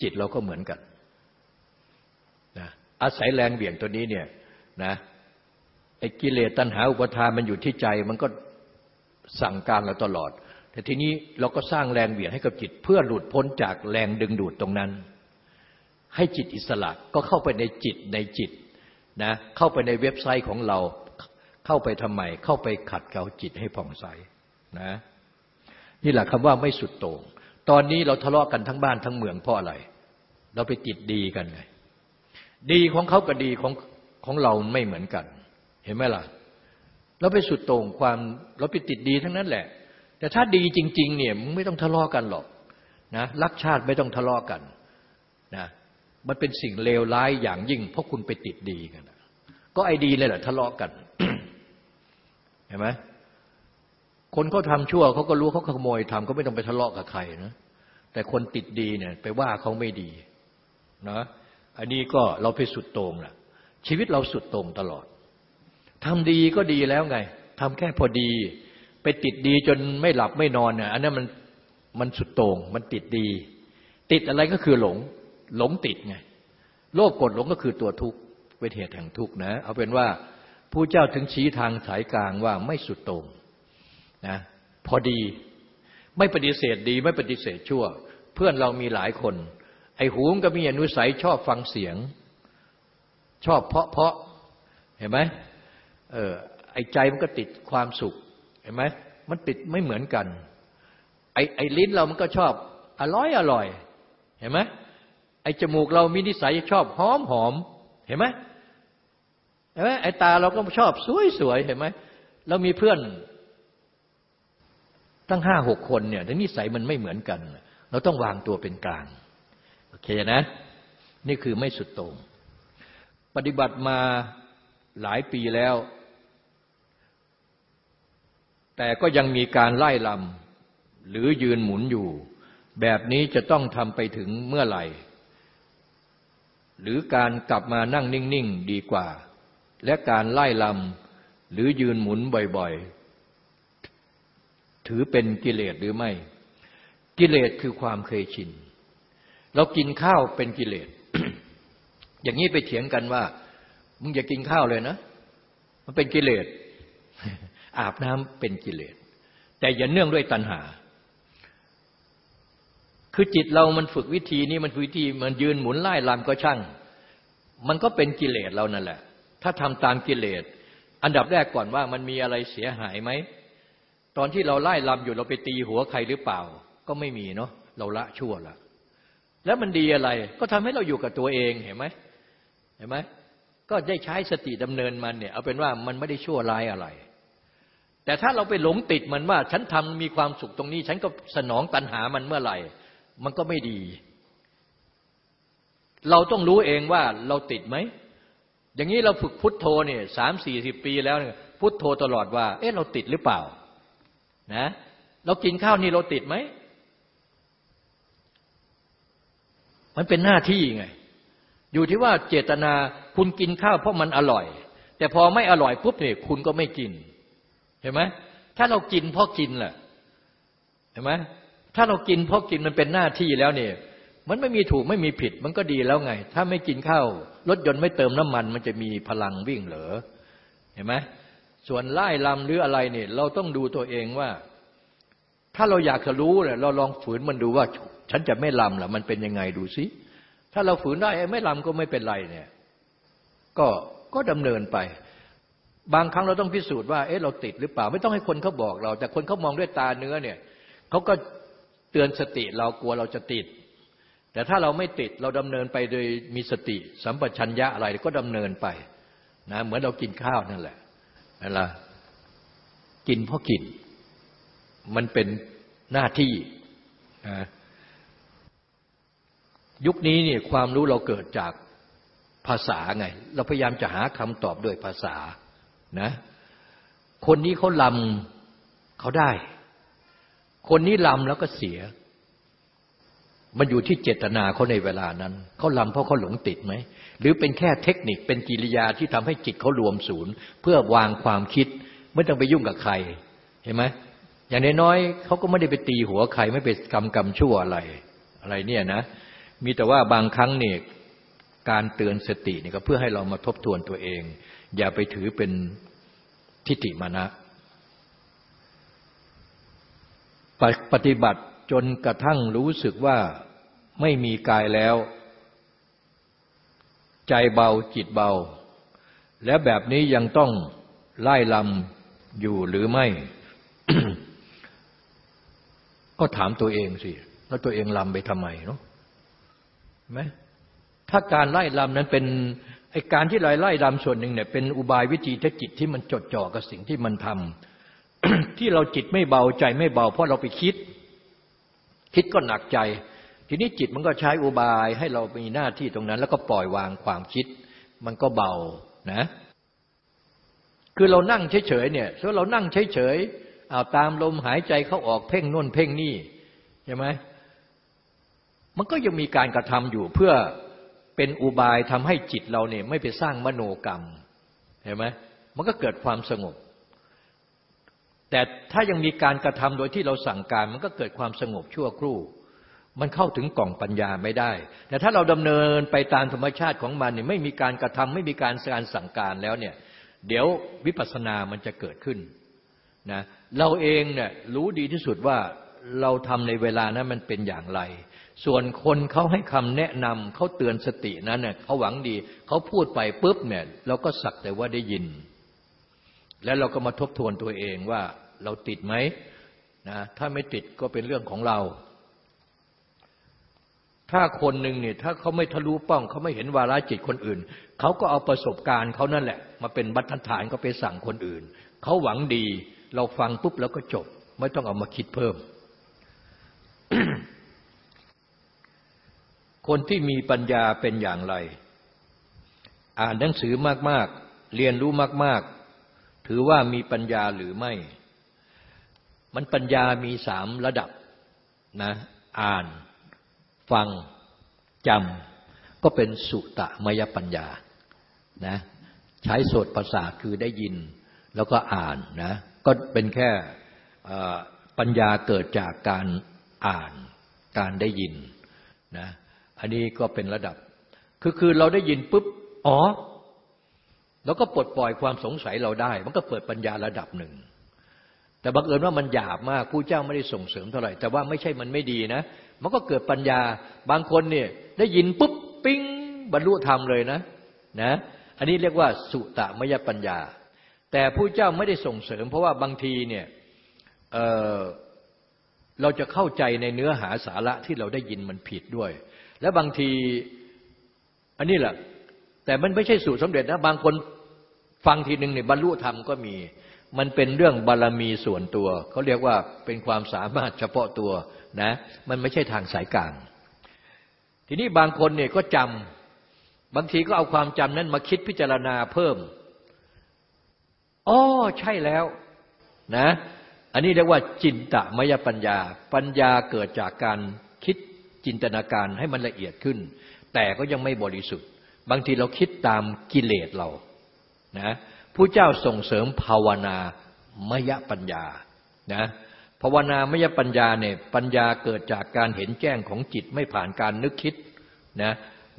จิตเราก็เหมือนกันนะอาศัยแรงเหวี่ยงตัวนี้เนี่ยนะไอ้กิเลสตัณหาอุปทานมันอยู่ที่ใจ มันก็ สั่งการเราตลอด แต่ทีนี้เราก็สร้างแรงเหวี่ยงให้กับจิต เพื่อหลุดพ้นจากแรงดึงดูดตรงนั้น ให้จิตอิสระก็เข้าไปในจิตในจิตนะเข้าไปในเว็บไซต์ของเราเข้าไปทำไม เข้าไปขัดเกลาจิตให้ผ่องใสนะนี่แหละคำว่าไม่สุดโต่งตอนนี้เราทะเลาะกันทั้งบ้านทั้งเมืองเพราะอะไร เราไปติดดีกันไง ดีของเขากับดีของของเราไม่เหมือนกัน เห็นไหมล่ะ เราไปสุดโต่งความเราไปติดดีทั้งนั้นแหละ แต่ถ้าดีจริง ๆ เนี่ยมึงไม่ต้องทะเลาะกันหรอกนะรักชาติไม่ต้องทะเลาะกันนะมันเป็นสิ่งเลวร้ายอย่างยิ่ง เพราะคุณไปติดดีกันก็ไอ้ดีเลยแหละทะเลาะกันเห็นไหมคนเขาทาชั่วเขาก็รู้เขาขโมยทำก็ไม่ต้องไปทะเลาะกับใครนะแต่คนติดดีเนี่ย ไปว่าเขาไม่ดีนะอันนี้ก็เราไปสุดโต่งแหละชีวิตเราสุดโต่งตลอด ทำดีก็ดีแล้วไงทำแค่พอดี ไปติดดีจนไม่หลับไม่นอนเนี่ยอันนั้นมันมันสุดโต่งมันติดดี ติดอะไรก็คือหลง หลงติดไงโลภกดหลงก็คือตัวทุกข์เป็นเหตุแห่งทุกข์นะ เอาเป็นว่าผู้เจ้าถึงชี้ทางสายกลางว่าไม่สุดโต่งนะพอดีไม่ปฏิเสธดีไม่ปฏิเสธชั่ว เพื่อนเรามีหลายคน ไอ้หูมก็มีอนุสัยชอบฟังเสียง ชอบเพาะเพาะเห็นไหม เออไอ้ใจมันก็ติดความสุขเห็นไหมมันติดไม่เหมือนกัน ไอ้ไอ้ลิ้นเรามันก็ชอบ อร่อยอร่อยเห็นไหมไอ้จมูกเรามีนิสัยชอบหอมหอมเห็นไหมเห็นไหมไอ้ตาเราก็ชอบสวยสวยเห็นไหมเรามีเพื่อนตั้งห้าหกคนเนี่ยแต่นิสัยมันไม่เหมือนกัน เราต้องวางตัวเป็นกลาง โอเคนะ นี่คือไม่สุดโต่งปฏิบัติมาหลายปีแล้ว แต่ก็ยังมีการไล่ลำหรือยืนหมุนอยู่ แบบนี้จะต้องทำไปถึงเมื่อไหร่ หรือการกลับมานั่งนิ่ง ๆ ดีกว่า และการไล่ลำหรือยืนหมุนบ่อย ๆ ถือเป็นกิเลสหรือไม่ กิเลสคือความเคยชิน เรากินข้าวเป็นกิเลส อย่างนี้ไปเถียงกันว่า มึงอย่ากินข้าวเลยนะ มันเป็นกิเลส อาบน้ำเป็นกิเลส แต่อย่าเนื่องด้วยตัณหา คือจิตเรามันฝึกวิธีนี้มันฝึกวิธีมันยืนหมุนไล่ลำก็ช่าง มันก็เป็นกิเลสเรานั่นแหละ ถ้าทำตามกิเลส อันดับแรกก่อนว่ามันมีอะไรเสียหายไหม ตอนที่เราไล่ลำอยู่เราไปตีหัวใครหรือเปล่า ก็ไม่มีเนาะเราละชั่วละแล้วมันดีอะไรก็ทำให้เราอยู่กับตัวเองเห็นไหมเห็นไหมก็ได้ใช้สติดำเนินมันเนี่ย เอาเป็นว่ามันไม่ได้ชั่วร้ายอะไร แต่ถ้าเราไปหลงติดมันว่า ฉันทำมีความสุขตรงนี้ ฉันก็สนองตัณหามันเมื่อไหร่ มันก็ไม่ดี เราต้องรู้เองว่าเราติดไหม อย่างนี้เราฝึกพุทโธเนี่ยสามสี่สิบปีแล้วเนี่ยพุทโธตลอดว่า เอ๊ะเราติดหรือเปล่า นะ เรากินข้าวนี่เราติดไหม มันเป็นหน้าที่ไง อยู่ที่ว่าเจตนาคุณกินข้าวเพราะมันอร่อย แต่พอไม่อร่อยปุ๊บเนี่ยคุณก็ไม่กิน ห็นไหมถ้าเรากินเพราะกินแหละเห็นไหมถ้าเรากินเพราะกินมันเป็นหน้าที่แล้วเนี่ย มันไม่มีถูกไม่มีผิด มันก็ดีแล้วไง ถ้าไม่กินข้าวรถยนต์ไม่เติมน้ำมัน มันจะมีพลังวิ่งเหรอเห็นไหมส่วนไล่ลำหรืออะไรเนี่ยเราต้องดูตัวเองว่า ถ้าเราอยากจะรู้เนี่ยเราลองฝืนมันดูว่า ฉันจะไม่ลำหรอมันเป็นยังไงดูสิถ้าเราฝืนได้ไม่ลำก็ไม่เป็นไรเนี่ย ก็ก็ดำเนินไป บางครั้งเราต้องพิสูจน์ว่าเอ๊ะเราติดหรือเปล่า ไม่ต้องให้คนเขาบอกเรา แต่คนเขามองด้วยตาเนื้อเนี่ยเขาก็เตือนสติเรากลัวเราจะติด แต่ถ้าเราไม่ติดเราดำเนินไปโดยมีสติ สัมปชัญญะอะไรก็ดำเนินไปนะเหมือนเรากินข้าวนั่นแหละนั่นละกินเพราะกิน มันเป็นหน้าที่นะยุคนี้เนี่ยความรู้เราเกิดจากภาษาไง เราพยายามจะหาคำตอบด้วยภาษา นะคนนี้เขาลำเขาได้ คนนี้ลำแล้วก็เสีย มันอยู่ที่เจตนาเขาในเวลานั้น เขาลำเพราะเขาหลงติดไหม หรือเป็นแค่เทคนิคเป็นกิริยาที่ทำให้จิตเขารวมศูนย์ เพื่อวางความคิด ไม่ต้องไปยุ่งกับใคร เห็นไหมอย่างน้อยๆเขาก็ไม่ได้ไปตีหัวใครไม่ไปกรรมกรรมชั่วอะไร อะไรเนี่ยนะ มีแต่ว่าบางครั้งเนี่ยการเตือนสติเนี่ยก็เพื่อให้เรามาทบทวนตัวเอง อย่าไปถือเป็นทิฏฐิมานะ ปฏิบัติจนกระทั่งรู้สึกว่าไม่มีกายแล้ว ใจเบาจิตเบา และแบบนี้ยังต้องไล่ลำอยู่หรือไม่ ก็ถามตัวเองสิ แล้วตัวเองลำไปทำไมเนาะไหมถ้าการไล่ลำนั้นเป็น ไอการที่เราไล่ลำส่วนหนึ่งเนี่ยเป็นอุบายวิธีทจิตที่มันจดจ่อกับสิ่งที่มันทำที่เราจิตไม่เบาใจไม่เบา เพราะเราไปคิด คิดก็หนักใจ ทีนี้จิตมันก็ใช้อุบายให้เรามีหน้าที่ตรงนั้น แล้วก็ปล่อยวางความคิด มันก็เบานะ คือเรานั่งเฉยๆเนี่ยถ้าเรานั่งเฉยๆเอาตามลมหายใจเข้าออกเพ่งน่นเพ่งนี่ใช่ไหมมันก็ยังมีการกระทำอยู่เพื่อ เป็นอุบายทำให้จิตเราเนี่ยไม่ไปสร้างมโนกรรม เห็นไหมมันก็เกิดความสงบ แต่ถ้ายังมีการกระทำโดยที่เราสั่งการ มันก็เกิดความสงบชั่วครู่ มันเข้าถึงกล่องปัญญาไม่ได้ แต่ถ้าเราดำเนินไปตามธรรมชาติของมันเนี่ยไม่มีการกระทำไม่มีการการสั่งการแล้วเนี่ย เดี๋ยววิปัสสนามันจะเกิดขึ้นนะเราเองเนี่ยรู้ดีที่สุดว่าเราทำในเวลานั้นมันเป็นอย่างไร ส่วนคนเขาให้คำแนะนำเขาเตือนสตินั้นเนี่ยเขาหวังดีเขาพูดไปปุ๊บเนี่ยเราก็สักแต่ว่าได้ยิน แล้วเราก็มาทบทวนตัวเองว่าเราติดไหมนะถ้าไม่ติดก็เป็นเรื่องของเรา ถ้าคนหนึ่งเนี่ยถ้าเขาไม่ทะลุป้องเขาไม่เห็นวาระจิตคนอื่น เขาก็เอาประสบการณ์เขานั่นแหละ มาเป็นบรรทัดฐานก็ไปสั่งคนอื่น เขาหวังดี เราฟังปุ๊บแล้วก็จบ ไม่ต้องเอามาคิดเพิ่ม คนที่มีปัญญาเป็นอย่างไร อ่านหนังสือมากๆ เรียนรู้มากๆ ถือว่ามีปัญญาหรือไม่ มันปัญญามีสามระดับนะอ่าน ฟังจำก็เป็นสุตะมยปัญญานะใช้โสตประสาทคือได้ยินแล้วก็อ่านนะก็เป็นแค่ปัญญาเกิดจากการอ่านการได้ยินนะ อันนี้ก็เป็นระดับ คือคือเราได้ยินปุ๊บ อ๋อ แล้วก็ปลดปล่อยความสงสัยเราได้ มันก็เปิดปัญญาระดับหนึ่ง แต่บังเอิญว่ามันหยาบมากผู้เจ้าไม่ได้ส่งเสริมเท่าไหร่ แต่ว่าไม่ใช่มันไม่ดีนะ มันก็เกิดปัญญา บางคนเนี่ยได้ยินปุ๊บปิ้งบรรลุธรรมเลยนะ นะ อันนี้เรียกว่าสุตมยปัญญา แต่ผู้เจ้าไม่ได้ส่งเสริม เพราะว่าบางทีเนี่ยเเราจะเข้าใจในเนื้อหาสาระที่เราได้ยินมันผิดด้วย และบางทีอันนี้แหละแต่มันไม่ใช่สูตรสำเร็จนะบางคนฟังทีหนึ่งเนี่ยบรรลุธรรมก็มี มันเป็นเรื่องบารรมีส่วนตัว เขาเรียกว่าเป็นความสามารถเฉพาะตัวนะ มันไม่ใช่ทางสายกลาง ทีนี้บางคนเนี่ยก็จำบางทีก็เอาความจำนั้นมาคิดพิจารณาเพิ่มอ๋อใช่แล้วนะ อันนี้เรียกว่าจินตมยปัญญา ปัญญาเกิดจากการ จินตนาการให้มันละเอียดขึ้น แต่ก็ยังไม่บริสุทธิ์ บางทีเราคิดตามกิเลสเรานะผู้เจ้าส่งเสริมภาวนามยปัญญานะภาวนามยปัญญาเนี่ยปัญญาเกิดจากการเห็นแจ้งของจิตไม่ผ่านการนึกคิดนะ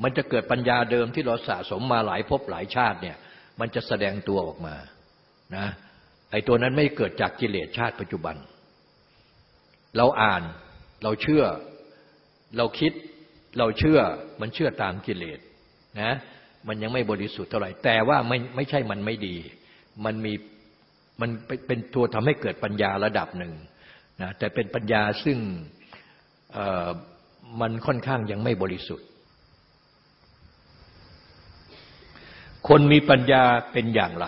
มันจะเกิดปัญญาเดิมที่เราสะสมมาหลายภพหลายชาติเนี่ยมันจะแสดงตัวออกมานะไอ้ตัวนั้นไม่เกิดจากกิเลสชาติปัจจุบัน เราอ่านเราเชื่อ เราคิดเราเชื่อมันเชื่อตามกิเลสนะมันยังไม่บริสุทธิ์เท่าไหร่ แต่ว่าไม่ไม่ใช่มันไม่ดี มันมีมันเป็นตัวทำให้เกิดปัญญาระดับหนึ่งนะแต่เป็นปัญญาซึ่งมันค่อนข้างยังไม่บริสุทธิ์ คนมีปัญญาเป็นอย่างไร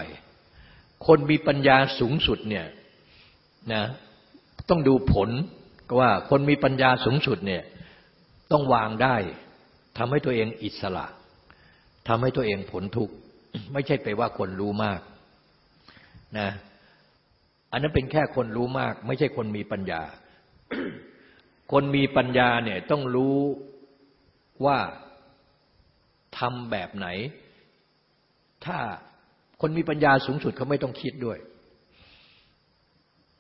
คนมีปัญญาสูงสุดเนี่ยนะต้องดูผลก็ว่าคนมีปัญญาสูงสุดเนี่ย ต้องวางได้ทำให้ตัวเองอิสระทำให้ตัวเองผลทุกข์ไม่ใช่ไปว่าคนรู้มากนะอันนั้นเป็นแค่คนรู้มาก ไม่ใช่คนมีปัญญา คนมีปัญญาเนี่ยต้องรู้ว่าทำแบบไหน ถ้าคนมีปัญญาสูงสุดเขาไม่ต้องคิดด้วย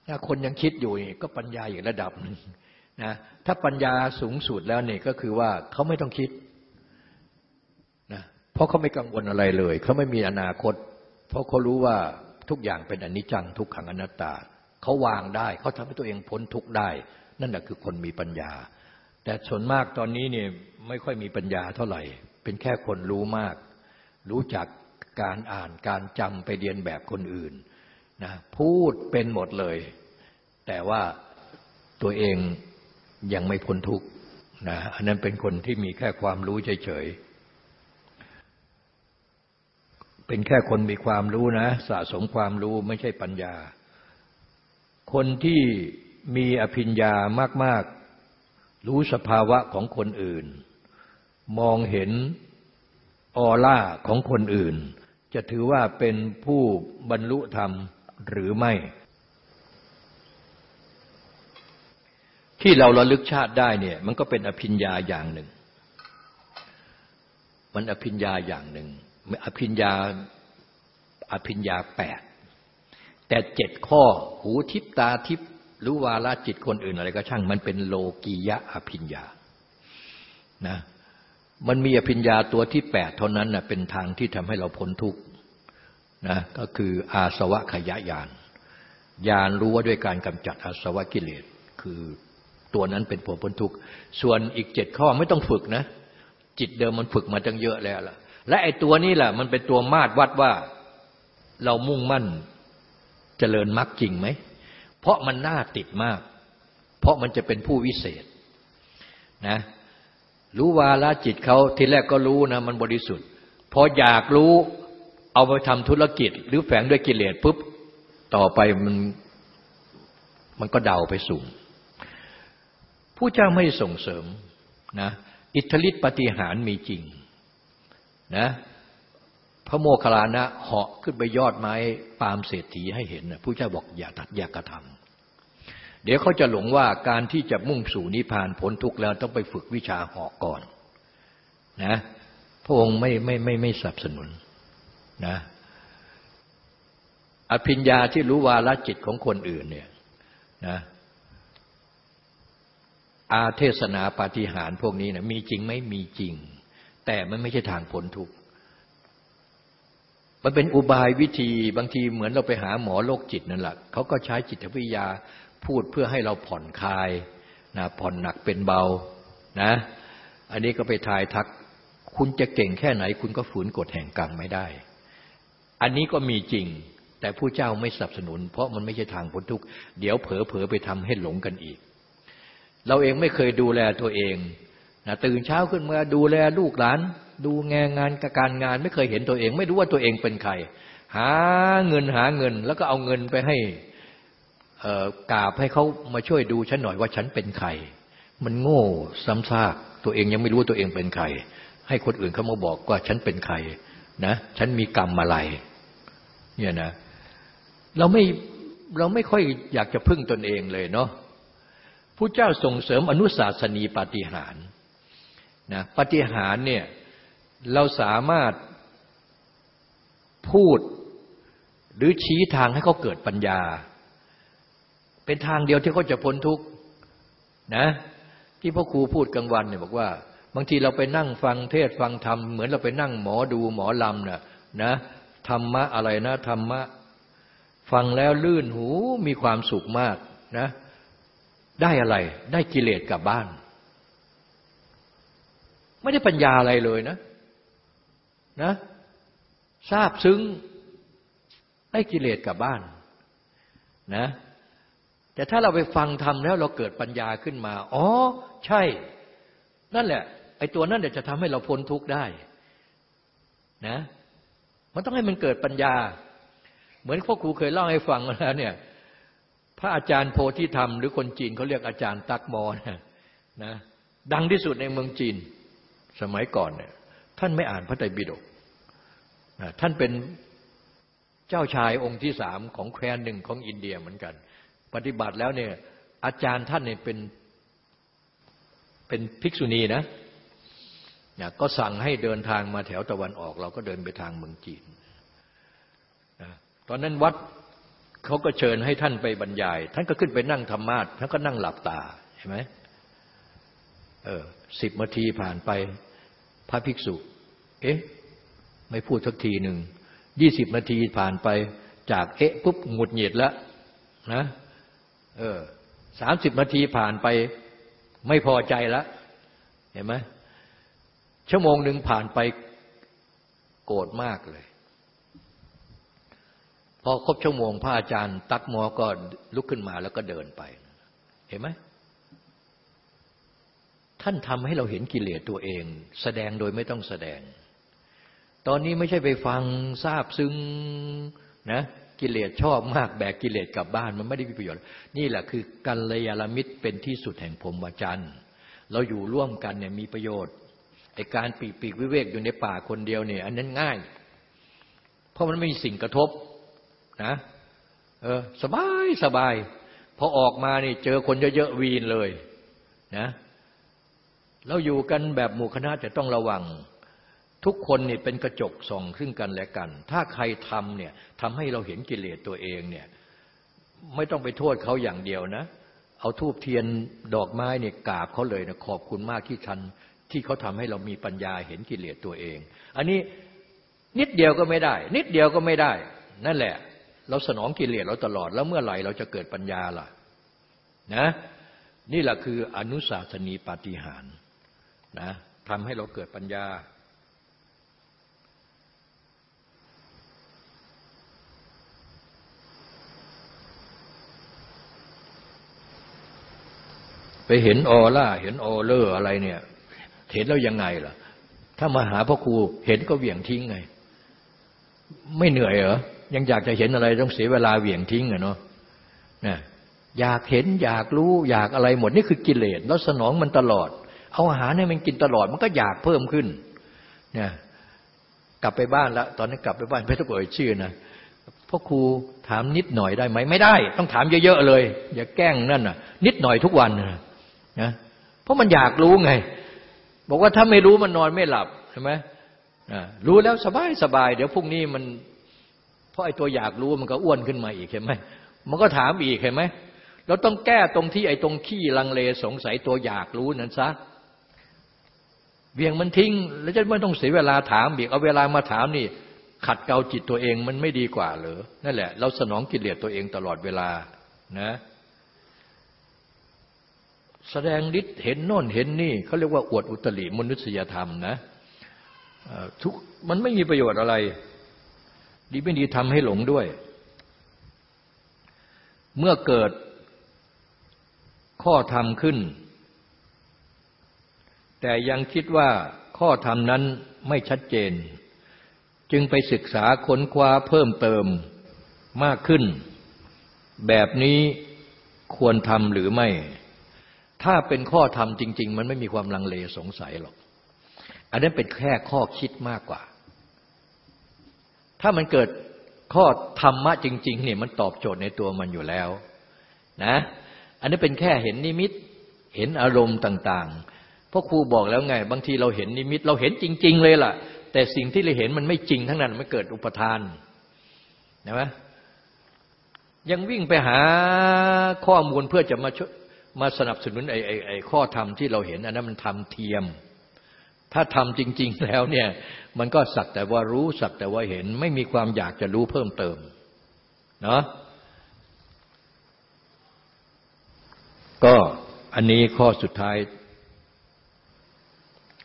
ถ้าคนยังคิดอยู่ก็ปัญญาอีกระดับหนึ่ง นะถ้าปัญญาสูงสุดแล้วเนี่ยก็คือว่าเขาไม่ต้องคิดนะเพราะเขาไม่กังวลอะไรเลย เขาไม่มีอนาคต เพราะเขารู้ว่าทุกอย่างเป็นอนิจจังทุกขังอนัตตา เขาวางได้ เขาทำให้ตัวเองพ้นทุกข์ได้ นั่นแหละคือคนมีปัญญา แต่ส่วนมากตอนนี้เนี่ยไม่ค่อยมีปัญญาเท่าไหร่ เป็นแค่คนรู้มาก รู้จักการอ่านการจำไปเรียนแบบคนอื่นนะพูดเป็นหมดเลย แต่ว่าตัวเอง ยังไม่พ้นทุกข์นะอันนั้นเป็นคนที่มีแค่ความรู้เฉยๆ เป็นแค่คนมีความรู้นะ สะสมความรู้ไม่ใช่ปัญญา คนที่มีอภิญญามาก ๆ รู้สภาวะของคนอื่น มองเห็นออร่าของคนอื่น จะถือว่าเป็นผู้บรรลุธรรมหรือไม่ ที่เราระลึกชาติได้เนี่ย มันก็เป็นอภิญญาอย่างหนึ่ง มันอภิญญาอย่างหนึ่งอภิญญาอภิญญาแปดแต่เจ็ดข้อหูทิพตาทิพรู้วาลจิตคนอื่นอะไรก็ช่าง มันเป็นโลกียะอภิญญานะมันมีอภิญญาตัวที่แปดเท่านั้นนะเป็นทางที่ทำให้เราพ้นทุกข์นะก็คืออาสวะขยะยานยานรู้ว่าด้วยการกำจัดอาสวะกิเลส คือ ตัวนั้นเป็นผลพ้นทุกข์ส่วนอีกเจ็ดข้อไม่ต้องฝึกนะ จิตเดิมมันฝึกมาตั้งเยอะแล้วล่ะ และไอ้ตัวนี้แหละมันเป็นตัวมาตรวัดว่าเรามุ่งมั่นเจริญมรรคจริงไหม เพราะมันน่าติดมาก เพราะมันจะเป็นผู้วิเศษนะรู้วาลจิตเขาทีแรกก็รู้นะมันบริสุทธิ์ พออยากรู้เอาไปทำธุรกิจ หรือแฝงด้วยกิเลสปุ๊บ ต่อไปมันมันก็เดาไปสูง ผู้เจ้าไม่ส่งเสริมนะอิทธิฤทธิปฏิหารมีจริงนะพระโมคคัลลานะเหาะขึ้นไปยอดไม้ปาล์มเศรษฐีให้เห็นนะผู้เจ้าบอกอย่าตัดอย่ากระทำเดี๋ยวเขาจะหลงว่าการที่จะมุ่งสู่นิพพานพ้นทุกข์แล้วต้องไปฝึกวิชาเหาะก่อนนะพระองค์ไม่ไม่ไม่ไม่สนับสนุนนะอภิญญาที่รู้วาลจิตของคนอื่นเนี่ยนะ อาเทศนาปาฏิหารพวกนี้นะมีจริงไหมมีจริง แต่มันไม่ใช่ทางพ้นทุกมันเป็นอุบายวิธีบางทีเหมือนเราไปหาหมอโรคจิตนั่นแหละเขาก็ใช้จิตวิทยาพูดเพื่อให้เราผ่อนคลายนะผ่อนหนักเป็นเบานะ อันนี้ก็ไปทายทัก คุณจะเก่งแค่ไหน คุณก็ฝืนกฎแห่งกรรมไม่ได้ อันนี้ก็มีจริง แต่ผู้เจ้าไม่สนับสนุน เพราะมันไม่ใช่ทางพ้นทุกข์เดี๋ยวเผลอเผลอไปทำให้หลงกันอีก เราเองไม่เคยดูแลตัวเองนะตื่นเช้าขึ้นมาดูแลลูกหลาน ดูงานงานการงานไม่เคยเห็นตัวเอง ไม่รู้ว่าตัวเองเป็นใคร หาเงินหาเงิน แล้วก็เอาเงินไปให้กราบให้เขามาช่วยดูฉันหน่อยว่าฉันเป็นใคร มันโง่ซ้ำซากตัวเองยังไม่รู้ตัวเองเป็นใคร ให้คนอื่นเขามาบอกว่าฉันเป็นใครนะฉันมีกรรมอะไรเนี่ยนะ เราไม่เราไม่ค่อยอยากจะพึ่งตนเองเลยเนาะ ผู้เจ้าส่งเสริมอนุสาสนีปฏิหารนะปฏิหารเนี่ยเราสามารถพูดหรือชี้ทางให้เขาเกิดปัญญา เป็นทางเดียวที่เขาจะพ้นทุกข์นะที่พ่อครูพูดกลางวันเนี่ยบอกว่า บางทีเราไปนั่งฟังเทศฟังธรรม เหมือนเราไปนั่งหมอดูหมอลำน่ะนะธรรมะอะไรนะธรรมะ ฟังแล้วลื่นหูมีความสุขมากนะ ได้อะไร ได้กิเลสกลับบ้าน ไม่ได้ปัญญาอะไรเลยนะ นะทราบซึ้งได้กิเลสกลับบ้าน นะ แต่ถ้าเราไปฟังทำแล้วเราเกิดปัญญาขึ้นมา อ๋อ ใช่ นั่นแหละ ไอ้ตัวนั่นเดี๋ยวจะทำให้เราพ้นทุกข์ได้ นะ มันต้องให้มันเกิดปัญญา เหมือนพ่อครูเคยเล่าให้ฟังแล้วเนี่ย พระอาจารย์โพธิธรรมหรือคนจีนเขาเรียกอาจารย์ตักมอนะนะดังที่สุดในเมืองจีนสมัยก่อนเนี่ยท่านไม่อ่านพระไตรปิฎกท่านเป็นเจ้าชายองค์ที่สามของแคว้นหนึ่งของอินเดียเหมือนกัน ปฏิบัติแล้วเนี่ยอาจารย์ท่านเนี่ยเป็นเป็นภิกษุณีนะนี่ยก็สั่งให้เดินทางมาแถวตะวันออก เราก็เดินไปทางเมืองจีนนะตอนนั้นวัด เขาก็เชิญให้ท่านไปบรรยาย ท่านก็ขึ้นไปนั่งธรรมาทท่านก็นั่งหลับตาเห็นไหมเออสิบนาทีผ่านไปพระภิกษุ เอ๊ะ ไม่พูดสักทีหนึ่งยี่สิบนาทีผ่านไปจากเอ๊ะปุ๊บหงุดหงิดแล้วนะเออสามสิบนาทีผ่านไปไม่พอใจแล้วเห็นไหมชั่วโมงหนึ่งผ่านไปโกรธมากเลย อครบชั่วโมงพระอาจารย์ ตักมอก็ลุกขึ้นมาแล้วก็เดินไป เห็นไหมท่านทำให้เราเห็นกิเลสตัวเอง แสดงโดยไม่ต้องแสดง ตอนนี้ไม่ใช่ไปฟังทราบซึ้งนะกิเลสชอบมากแบกกิเลสกลับบ้านมันไม่ได้มีประโยชน์ นี่แหละคือกัลยาณมิตรเป็นที่สุดแห่งพรหมจรรย์เราอยู่ร่วมกันเนี่ยมีประโยชน์ไอการปีกปีกวิเวกอยู่ในป่าคนเดียวเนี่ยอันนั้นง่าย เพราะมันไม่มีสิ่งกระทบ นะเออสบายสบายพอออกมานี่เจอคนเยอะๆวีนเลยนะเราอยู่กันแบบหมู่คณะจะต้องระวัง ทุกคนนี่เป็นกระจกส่องซึ่งกันและกัน ถ้าใครทำเนี่ยทำให้เราเห็นกิเลสตัวเองเนี่ยไม่ต้องไปโทษเขาอย่างเดียวนะ เอาทูบเทียนดอกไม้เนี่ยกราบเขาเลยนะขอบคุณมากที่ทันที่เขาทำให้เรามีปัญญาเห็นกิเลสตัวเอง อันนี้นิดเดียวก็ไม่ได้ นิดเดียวก็ไม่ได้ นั่นแหละ เราสนองกิเลสเราตลอด แล้วเมื่อไหร่เราจะเกิดปัญญาล่ะนะนี่แหละคืออนุสาสนีปาฏิหารนะทำให้เราเกิดปัญญา ไปเห็นออล่าเห็นออเลอร์อะไรเนี่ย เห็นแล้วยังไงล่ะ ถ้ามาหาพ่อครูเห็นก็เหวี่ยงทิ้งไง ไม่เหนื่อยเหรอ ยังอยากจะเห็นอะไรต้องเสียเวลาเหวี่ยงทิ้งอะเนาะนะอยากเห็นอยากรู้อยากอะไรหมดนี่คือกิเลสแล้วสนองมันตลอด เอาอาหารให้มันกินตลอดมันก็อยากเพิ่มขึ้นเนี่ยกลับไปบ้านแล้ว ตอนนี้กลับไปบ้านไม่ต้องเอ่ยชื่อนะพ่อครูถามนิดหน่อยได้ไหมไม่ได้ ต้องถามเยอะๆเลย อย่าแกล้งนั่นน่ะ นิดหน่อยทุกวันนะเพราะมันอยากรู้ไง บอกว่าถ้าไม่รู้มันนอนไม่หลับใช่ไหมรู้แล้วสบายสบาย เดี๋ยวพรุ่งนี้มัน ราะไอ้ตัวอยากรู้มันก็อ้วนขึ้นมาอีกเห็นไหมมันก็ถามอีกเห็นไหมเราต้องแก้ตรงที่ไอ้ตรงขี้ลังเลสงสัยตัวอยากรู้นั้นซะเบี่ยงมันทิ้ง แล้วจะไม่ต้องเสียเวลาถามอีกเอาเวลามาถามนี่ ขัดเกลาจิตตัวเองมันไม่ดีกว่าเหรอนั่นแหละ เราสนองกิเลสตัวเองตลอดเวลานะแสดงฤทธิ์เห็นโน่นเห็นนี่เขาเรียกว่าอวดอุตริมนุษยธรรมนะทุกมันไม่มีประโยชน์อะไร ดีไม่ดีทำให้หลงด้วย เมื่อเกิดข้อธรรมขึ้น แต่ยังคิดว่าข้อธรรมนั้นไม่ชัดเจน จึงไปศึกษาค้นคว้าเพิ่มเติมมากขึ้น แบบนี้ควรทำหรือไม่ ถ้าเป็นข้อธรรมจริง ๆ มันไม่มีความลังเลสงสัยหรอก อันนั้นเป็นแค่ข้อคิดมากกว่า ถ้ามันเกิดข้อธรรมะจริงๆเนี่ยมันตอบโจทย์ในตัวมันอยู่แล้วนะ อันนี้เป็นแค่เห็นนิมิต เห็นอารมณ์ต่างๆ เพราะครูบอกแล้วไง บางทีเราเห็นนิมิต เราเห็นจริง ๆ เลยล่ะ แต่สิ่งที่เราเห็นมันไม่จริงทั้งนั้นมันเกิดอุปทานนะไหมยังวิ่งไปหาข้อมูลเพื่อจะมามาสนับสนุนไอ้ไอ้ไอ้ข้อธรรมที่เราเห็น อันนั้นมันทำเทียม ถ้าทำจริง ๆ แล้วเนี่ย มันก็สักแต่ว่ารู้สักแต่ว่าเห็น ไม่มีความอยากจะรู้เพิ่มเติมเนาะก็อันนี้ข้อสุดท้าย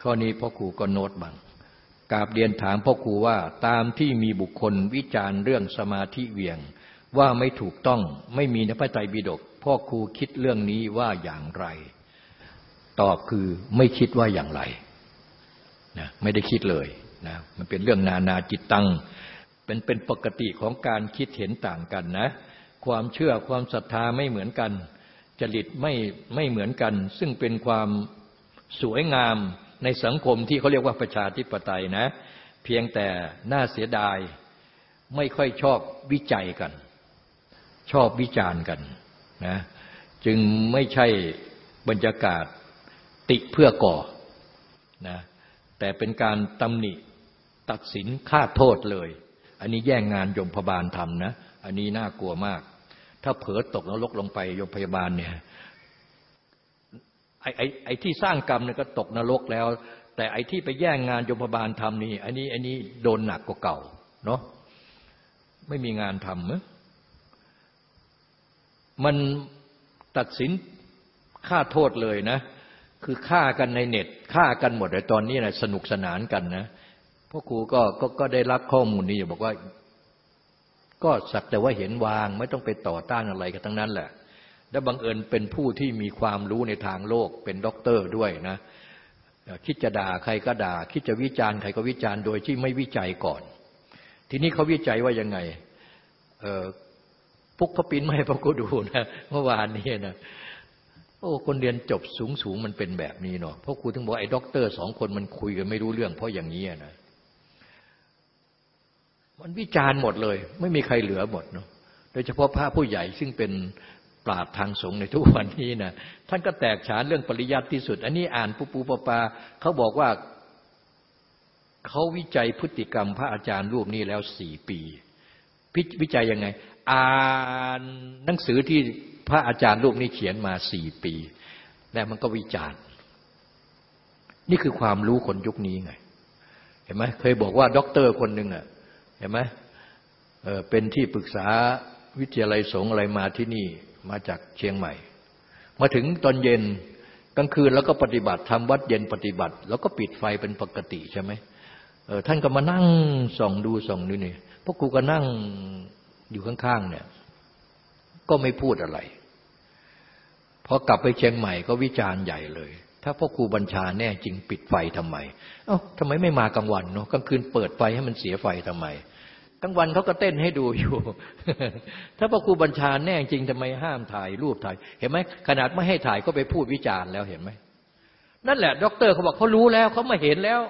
ข้อนี้พ่อครูก็โน้ตบังกาบเรียนถามพ่อครูว่าตามที่มีบุคคลวิจารณ์เรื่องสมาธิเวียง ว่าไม่ถูกต้องไม่มีนพระไตรปิฎกพ่อครูคิดเรื่องนี้ว่าอย่างไร ตอบคือไม่คิดว่าอย่างไร นะไม่ได้คิดเลยนะมันเป็นเรื่องนานาจิตตังเป็นเป็นปกติของการคิดเห็นต่างกันนะ ความเชื่อความศรัทธาไม่เหมือนกัน จริตไม่ไม่เหมือนกัน ซึ่งเป็นความสวยงามในสังคมที่เขาเรียกว่าประชาธิปไตยนะ เพียงแต่น่าเสียดายไม่ค่อยชอบวิจัยกัน ชอบวิจารณ์กันนะจึงไม่ใช่บรรยากาศติเพื่อก่อนะ แต่เป็นการตำหนิตัดสินค่าโทษเลย อันนี้แย่งงานยมพบาลทำนะ อันนี้น่ากลัวมาก ถ้าเผลอตกนรกลงไปโรงพยาบาลเนี่ยไอ้ไอ้ไอ้ที่สร้างกรรมเนี่ยก็ตกนรกแล้ว แต่ไอ้ที่ไปแย่งงานโรงพยาบาลทำนี่อันนี้อันนี้โดนหนักกว่าเก่าเนาะไม่มีงานทำเนมันตัดสินฆ่าโทษเลยนะ คือฆ่ากันในเน็ตฆ่ากันหมดเลยตอนนี้นะสนุกสนานกันนะพ่อครูก็ก็ก็ได้รับข้อมูลนี้บอกว่า ก็สักแต่ว่าเห็นวางไม่ต้องไปต่อต้านอะไรกันทั้งนั้นแหละ และบังเอิญเป็นผู้ที่มีความรู้ในทางโลกเป็นด็อกเตอร์ด้วยนะ คิดจะด่าใครก็ด่า คิดจะวิจารณ์ใครก็วิจารณ์โดยที่ไม่วิจัยก่อน ทีนี้เขาวิจัยว่ายังไง เออปุ๊กเขาปิ้นมาให้พวกกูดูนะเมื่อวานนี้นะ โอ้คนเรียนจบสูงสูงมันเป็นแบบนี้เนาะเพราะครูถึงบอกไอ้ด็อกเตอร์สองคนมันคุยกันไม่รู้เรื่อง เพราะอย่างนี้นะมันวิจารณ์หมดเลย ไม่มีใครเหลือหมดเนาะโดยเฉพาะพระผู้ใหญ่ซึ่งเป็นปราชญ์ทางสงฆ์ในทุกวันนี้นะท่านก็แตกฉานเรื่องปริยัติที่สุด อันนี้อ่านปูปูปปาเขาบอกว่าเขาวิจัยพฤติกรรมพระอาจารย์รูปนี้แล้วสี่ปี วิจัยยังไง อ่านหนังสือที่พระอาจารย์รูปนี้เขียนมาสี่ปี แล้วมันก็วิจารณ์ นี่คือความรู้คนยุคนี้ไง เห็นไหมเคยบอกว่าด็อกเตอร์คนหนึ่งอะเห็นไหมเเป็นที่ปรึกษาวิทยาลัยสงฆ์อะไรมาที่นี่มาจากเชียงใหม่ มาถึงตอนเย็นกลางคืนแล้วก็ปฏิบัติทำวัดเย็นปฏิบัติ แล้วก็ปิดไฟเป็นปกติใช่ไหมท่านก็มานั่งส่องดูส่องดูนี่พวกกูก็นั่ง อยู่ข้างๆเนี่ย ก็ไม่พูดอะไรพอกลับไปเชียงใหม่ก็วิจารณ์ใหญ่เลย ถ้าพ่อครูบัญชาแน่จริงปิดไฟทำไม เอ้าทำไมไม่มากลางวันเนาะกลางคืนเปิดไฟให้มันเสียไฟทำไมกลางวันเขาก็เต้นให้ดูอยู่ ถ้าพ่อครูบัญชาแน่จริงทำไมห้ามถ่ายรูปถ่าย เห็นไหมขนาดไม่ให้ถ่ายก็ไปพูดวิจารณ์แล้วเห็นไหมนั่นแหละ ด็อกเตอร์เขาบอกเขารู้แล้วเขามาเห็นแล้ว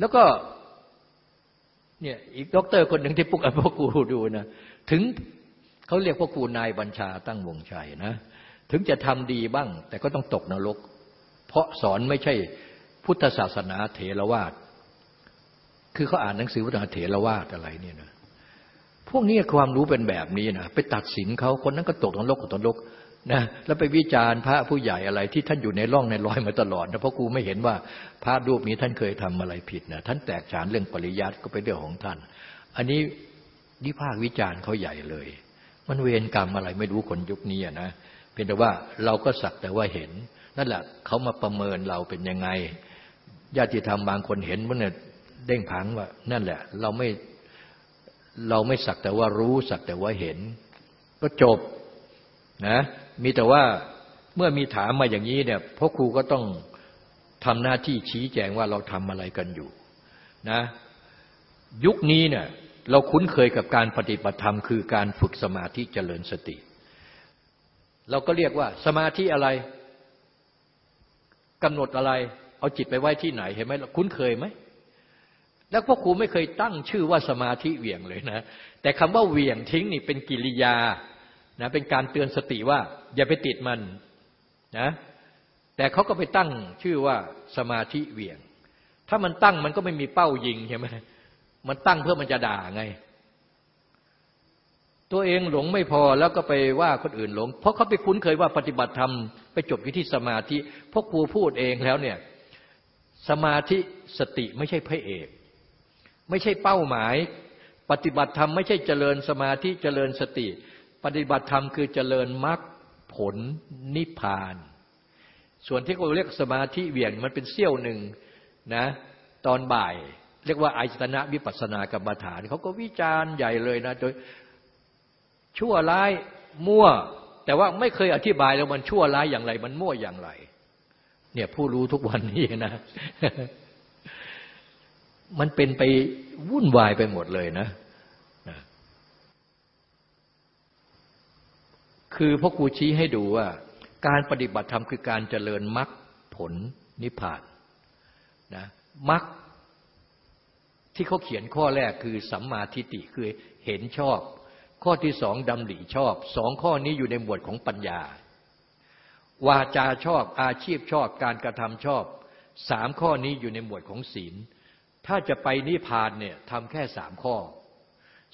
แล้วก็ เนี่ย อีกด็อกเตอร์คนหนึ่งที่ปุ๊กเอาพ่อครูดูนะถึงเขาเรียกพ่อครูนายบัญชาตั้งวงชัยนะ ถึงจะทำดีบ้าง แต่ก็ต้องตกนรก เพราะสอนไม่ใช่พุทธศาสนาเถรวาทคือเขาอ่านหนังสือพุทธเถรวาทอะไรเนี่ยนะพวกนี้ความรู้เป็นแบบนี้นะไปตัดสินเขาคนนั้นก็ตกนรกกับนรก นะแล้วไปวิจารณ์พระผู้ใหญ่อะไรที่ท่านอยู่ในร่องในรอยมาตลอดนะเพราะกูไม่เห็นว่าพระรูปนี้ท่านเคยทำอะไรผิดนะท่านแตกฉานเรื่องปริยัติก็เป็นเรื่องของท่าน อันนี้วิพากวิจารณ์เขาใหญ่เลย มันเวรกรรมอะไรไม่รู้คนยุคนี้นะเพียงแต่ว่าเราก็สักแต่ว่าเห็น นั่นแหละเขามาประเมินเราเป็นยังไงญาติธรรมบางคนเห็นมันเนี่ยเด้งผังว่า นั่นแหละ เราไม่เราไม่สักแต่ว่ารู้สักแต่ว่าเห็น ก็จบนะ มีแต่ว่าเมื่อมีถามมาอย่างนี้เนี่ยพ่อครูก็ต้องทำหน้าที่ชี้แจงว่าเราทำอะไรกันอยู่นะยุคนี้เนี่ยเราคุ้นเคยกับการปฏิบัติธรรมคือการฝึกสมาธิเจริญสติ เราก็เรียกว่าสมาธิอะไรกำหนดอะไร เอาจิตไปไว้ที่ไหนเห็นไหมเราคุ้นเคยไหมแล้วพ่อครูไม่เคยตั้งชื่อว่าสมาธิเหวี่ยงเลยนะ แต่คำว่าเหวี่ยงทิ้งนี่เป็นกิริยา นะเป็นการเตือนสติว่า อย่าไปติดมันนะแต่เขาก็ไปตั้งชื่อว่าสมาธิเวียง ถ้ามันตั้งมันก็ไม่มีเป้ายิงใช่ไหมมันตั้งเพื่อมันจะด่าไง ตัวเองหลงไม่พอแล้วก็ไปว่าคนอื่นหลง เพราะเขาไปคุ้นเคยว่าปฏิบัติธรรมไปจบอยู่ที่สมาธิพราะครูพูดเองแล้วเนี่ยสมาธิสติไม่ใช่พระเอก ไม่ใช่เป้าหมาย ปฏิบัติธรรมไม่ใช่เจริญสมาธิเจริญสติ ปฏิบัติธรรมคือเจริญมรรคผลนิพพาน ส่วนที่เขาเรียกสมาธิเวียนมันเป็นเสี้ยวหนึ่งนะตอนบ่าย เรียกว่าอายตนะวิปัสนากรรมฐานเขาก็วิจารณ์ใหญ่เลยนะโดยชั่วร้ายมั่ว แต่ว่าไม่เคยอธิบายแล้วมันชั่วร้ายอย่างไร มันมั่วอย่างไร เนี่ยผู้รู้ทุกวันนี้นะ มันเป็นไปวุ่นวายไปหมดเลยนะ คือพ่อครูชี้ให้ดูว่า การปฏิบัติธรรมคือการเจริญมรรคผลนิพพานนะมรรคที่เขาเขียนข้อแรกคือสัมมาทิฏฐิคือเห็นชอบ ข้อที่สองดำริชอบสองข้อนี้อยู่ในหมวดของปัญญา วาจาชอบอาชีพชอบการกระทำชอบสามข้อนี้อยู่ในหมวดของศีล ถ้าจะไปนิพพานเนี่ยทำแค่สามข้อ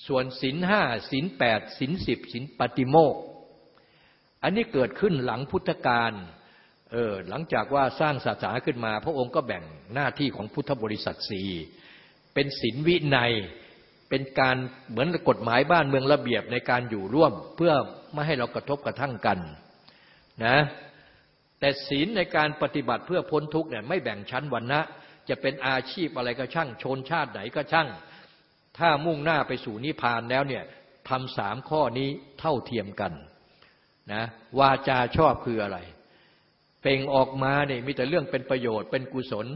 ส่วนศีลห้าศีลแปดศีลสิบศีลปฏิโมก อันนี้เกิดขึ้นหลังพุทธกาลเออหลังจากว่าสร้างศาสนาขึ้นมา พระองค์ก็แบ่งหน้าที่ของพุทธบริษัทสี่เป็นศีลวินัยเป็นการเหมือนกฎหมายบ้านเมืองระเบียบในการอยู่ร่วม เพื่อไม่ให้เรากระทบกระทั่งกันนะแต่ศีลในการปฏิบัติเพื่อพ้นทุกข์เนี่ยไม่แบ่งชั้นวรรณะ จะเป็นอาชีพอะไรก็ช่าง ชนชาติไหนก็ช่าง ถ้ามุ่งหน้าไปสู่นิพพานแล้วเนี่ยทำสามข้อนี้เท่าเทียมกัน นะวาจาชอบคืออะไร เป่งออกมาเนี่ยมีแต่เรื่องเป็นประโยชน์เป็นกุศล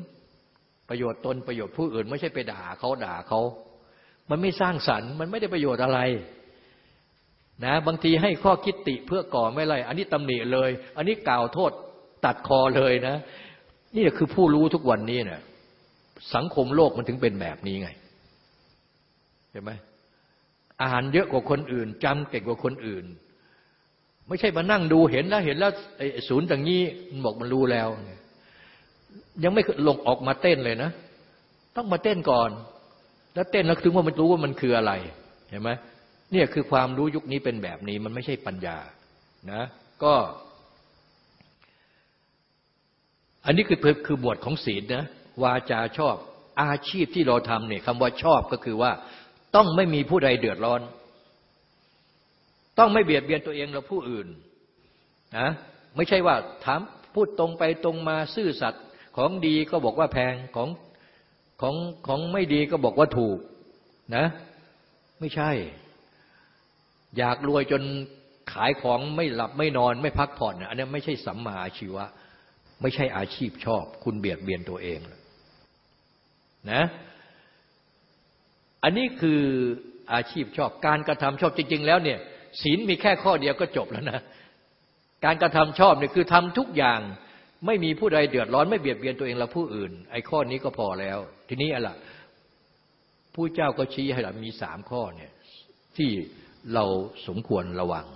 ประโยชน์ตนประโยชน์ผู้อื่น ไม่ใช่ไปด่าเขาด่าเขามันไม่สร้างสรรค์มันไม่ได้ประโยชน์อะไรนะบางทีให้ข้อคิดติเพื่อก่อไม่ไร อันนี้ตำหนิเลย อันนี้กล่าวโทษตัดคอเลยนะ นี่คือผู้รู้ทุกวันนี้เนะี่ยสังคมโลกมันถึงเป็นแบบนี้ไงเห็นไหมอ่านเยอะกว่าคนอื่นจำเก่งกว่าคนอื่น ไม่ใช่มานั่งดูเห็นแล้วเห็นแล้วไอ้ศูนย์อย่างนี้มันบอกมันรู้แล้ว ยังไม่ลงออกมาเต้นเลยนะ ต้องมาเต้นก่อน แล้วเต้นแล้วถึงว่ามันรู้ว่ามันคืออะไร เห็นไหมเนี่ยคือความรู้ยุคนี้เป็นแบบนี้ มันไม่ใช่ปัญญานะ ก็ อันนี้คือคือบวชของศีลนะวาจาชอบอาชีพที่เราทำเนี่ยคำว่าชอบก็คือว่า ต้องไม่มีผู้ใดเดือดร้อน ต้องไม่เบียดเบียนตัวเองและผู้อื่นนะไม่ใช่ว่าถามพูดตรงไปตรงมาซื่อสัตย์ของดีก็บอกว่าแพงของของของไม่ดีก็บอกว่าถูกนะ ไม่ใช่ อยากรวยจนขายของไม่หลับไม่นอนไม่พักผ่อน อันนี้ไม่ใช่สัมมาอาชีวะ ไม่ใช่อาชีพชอบ คุณเบียดเบียนตัวเองนะอันนี้คืออาชีพชอบการกระทำชอบจริง ๆ แล้วเนี่ย ศีลมีแค่ข้อเดียวก็จบแล้วนะ การกระทำชอบเนี่ยคือทำทุกอย่างไม่มีผู้ใดเดือดร้อนไม่เบียดเบียนตัวเองและผู้อื่น ไอ้ข้อนี้ก็พอแล้ว ทีนี้อะไรผู้เจ้าก็ชี้ให้เรามีสามข้อเนี่ยที่เราสมควรระวัง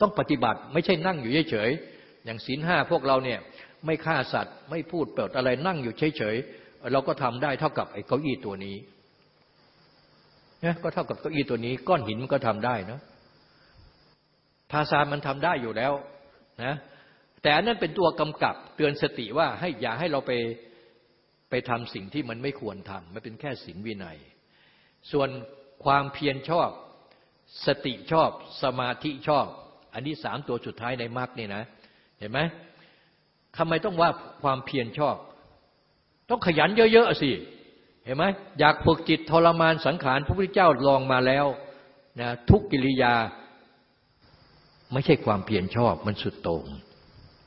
ต้องปฏิบัติไม่ใช่นั่งอยู่เฉยๆอย่างศีลห้าพวกเราเนี่ยไม่ฆ่าสัตว์ ไม่พูดเปิดอะไรนั่งอยู่เฉยๆเราก็ทำได้เท่ากับไอ้เก้าอี้ตัวนี้เนี่ยก็เท่ากับเก้าอี้ตัวนี้ ก้อนหินมันก็ทำได้นะ ทาซานมันทำได้อยู่แล้วนะแต่อันนั้นเป็นตัวกำกับเตือนสติว่าให้อย่าให้เราไปไปทำสิ่งที่มันไม่ควรทำมันเป็นแค่ศีลวินัย ส่วนความเพียรชอบ สติชอบ สมาธิชอบ อันนี้สามตัวสุดท้ายในมรรคนี่นะ เห็นไหมทำไมต้องว่าความเพียรชอบ ต้องขยันเยอะๆสิเห็นไหมอยากฝึกจิตทรมานสังขารพระพุทธเจ้าลองมาแล้วนะทุกกิริยา ไม่ใช่ความเพียรชอบมันสุดโต่ง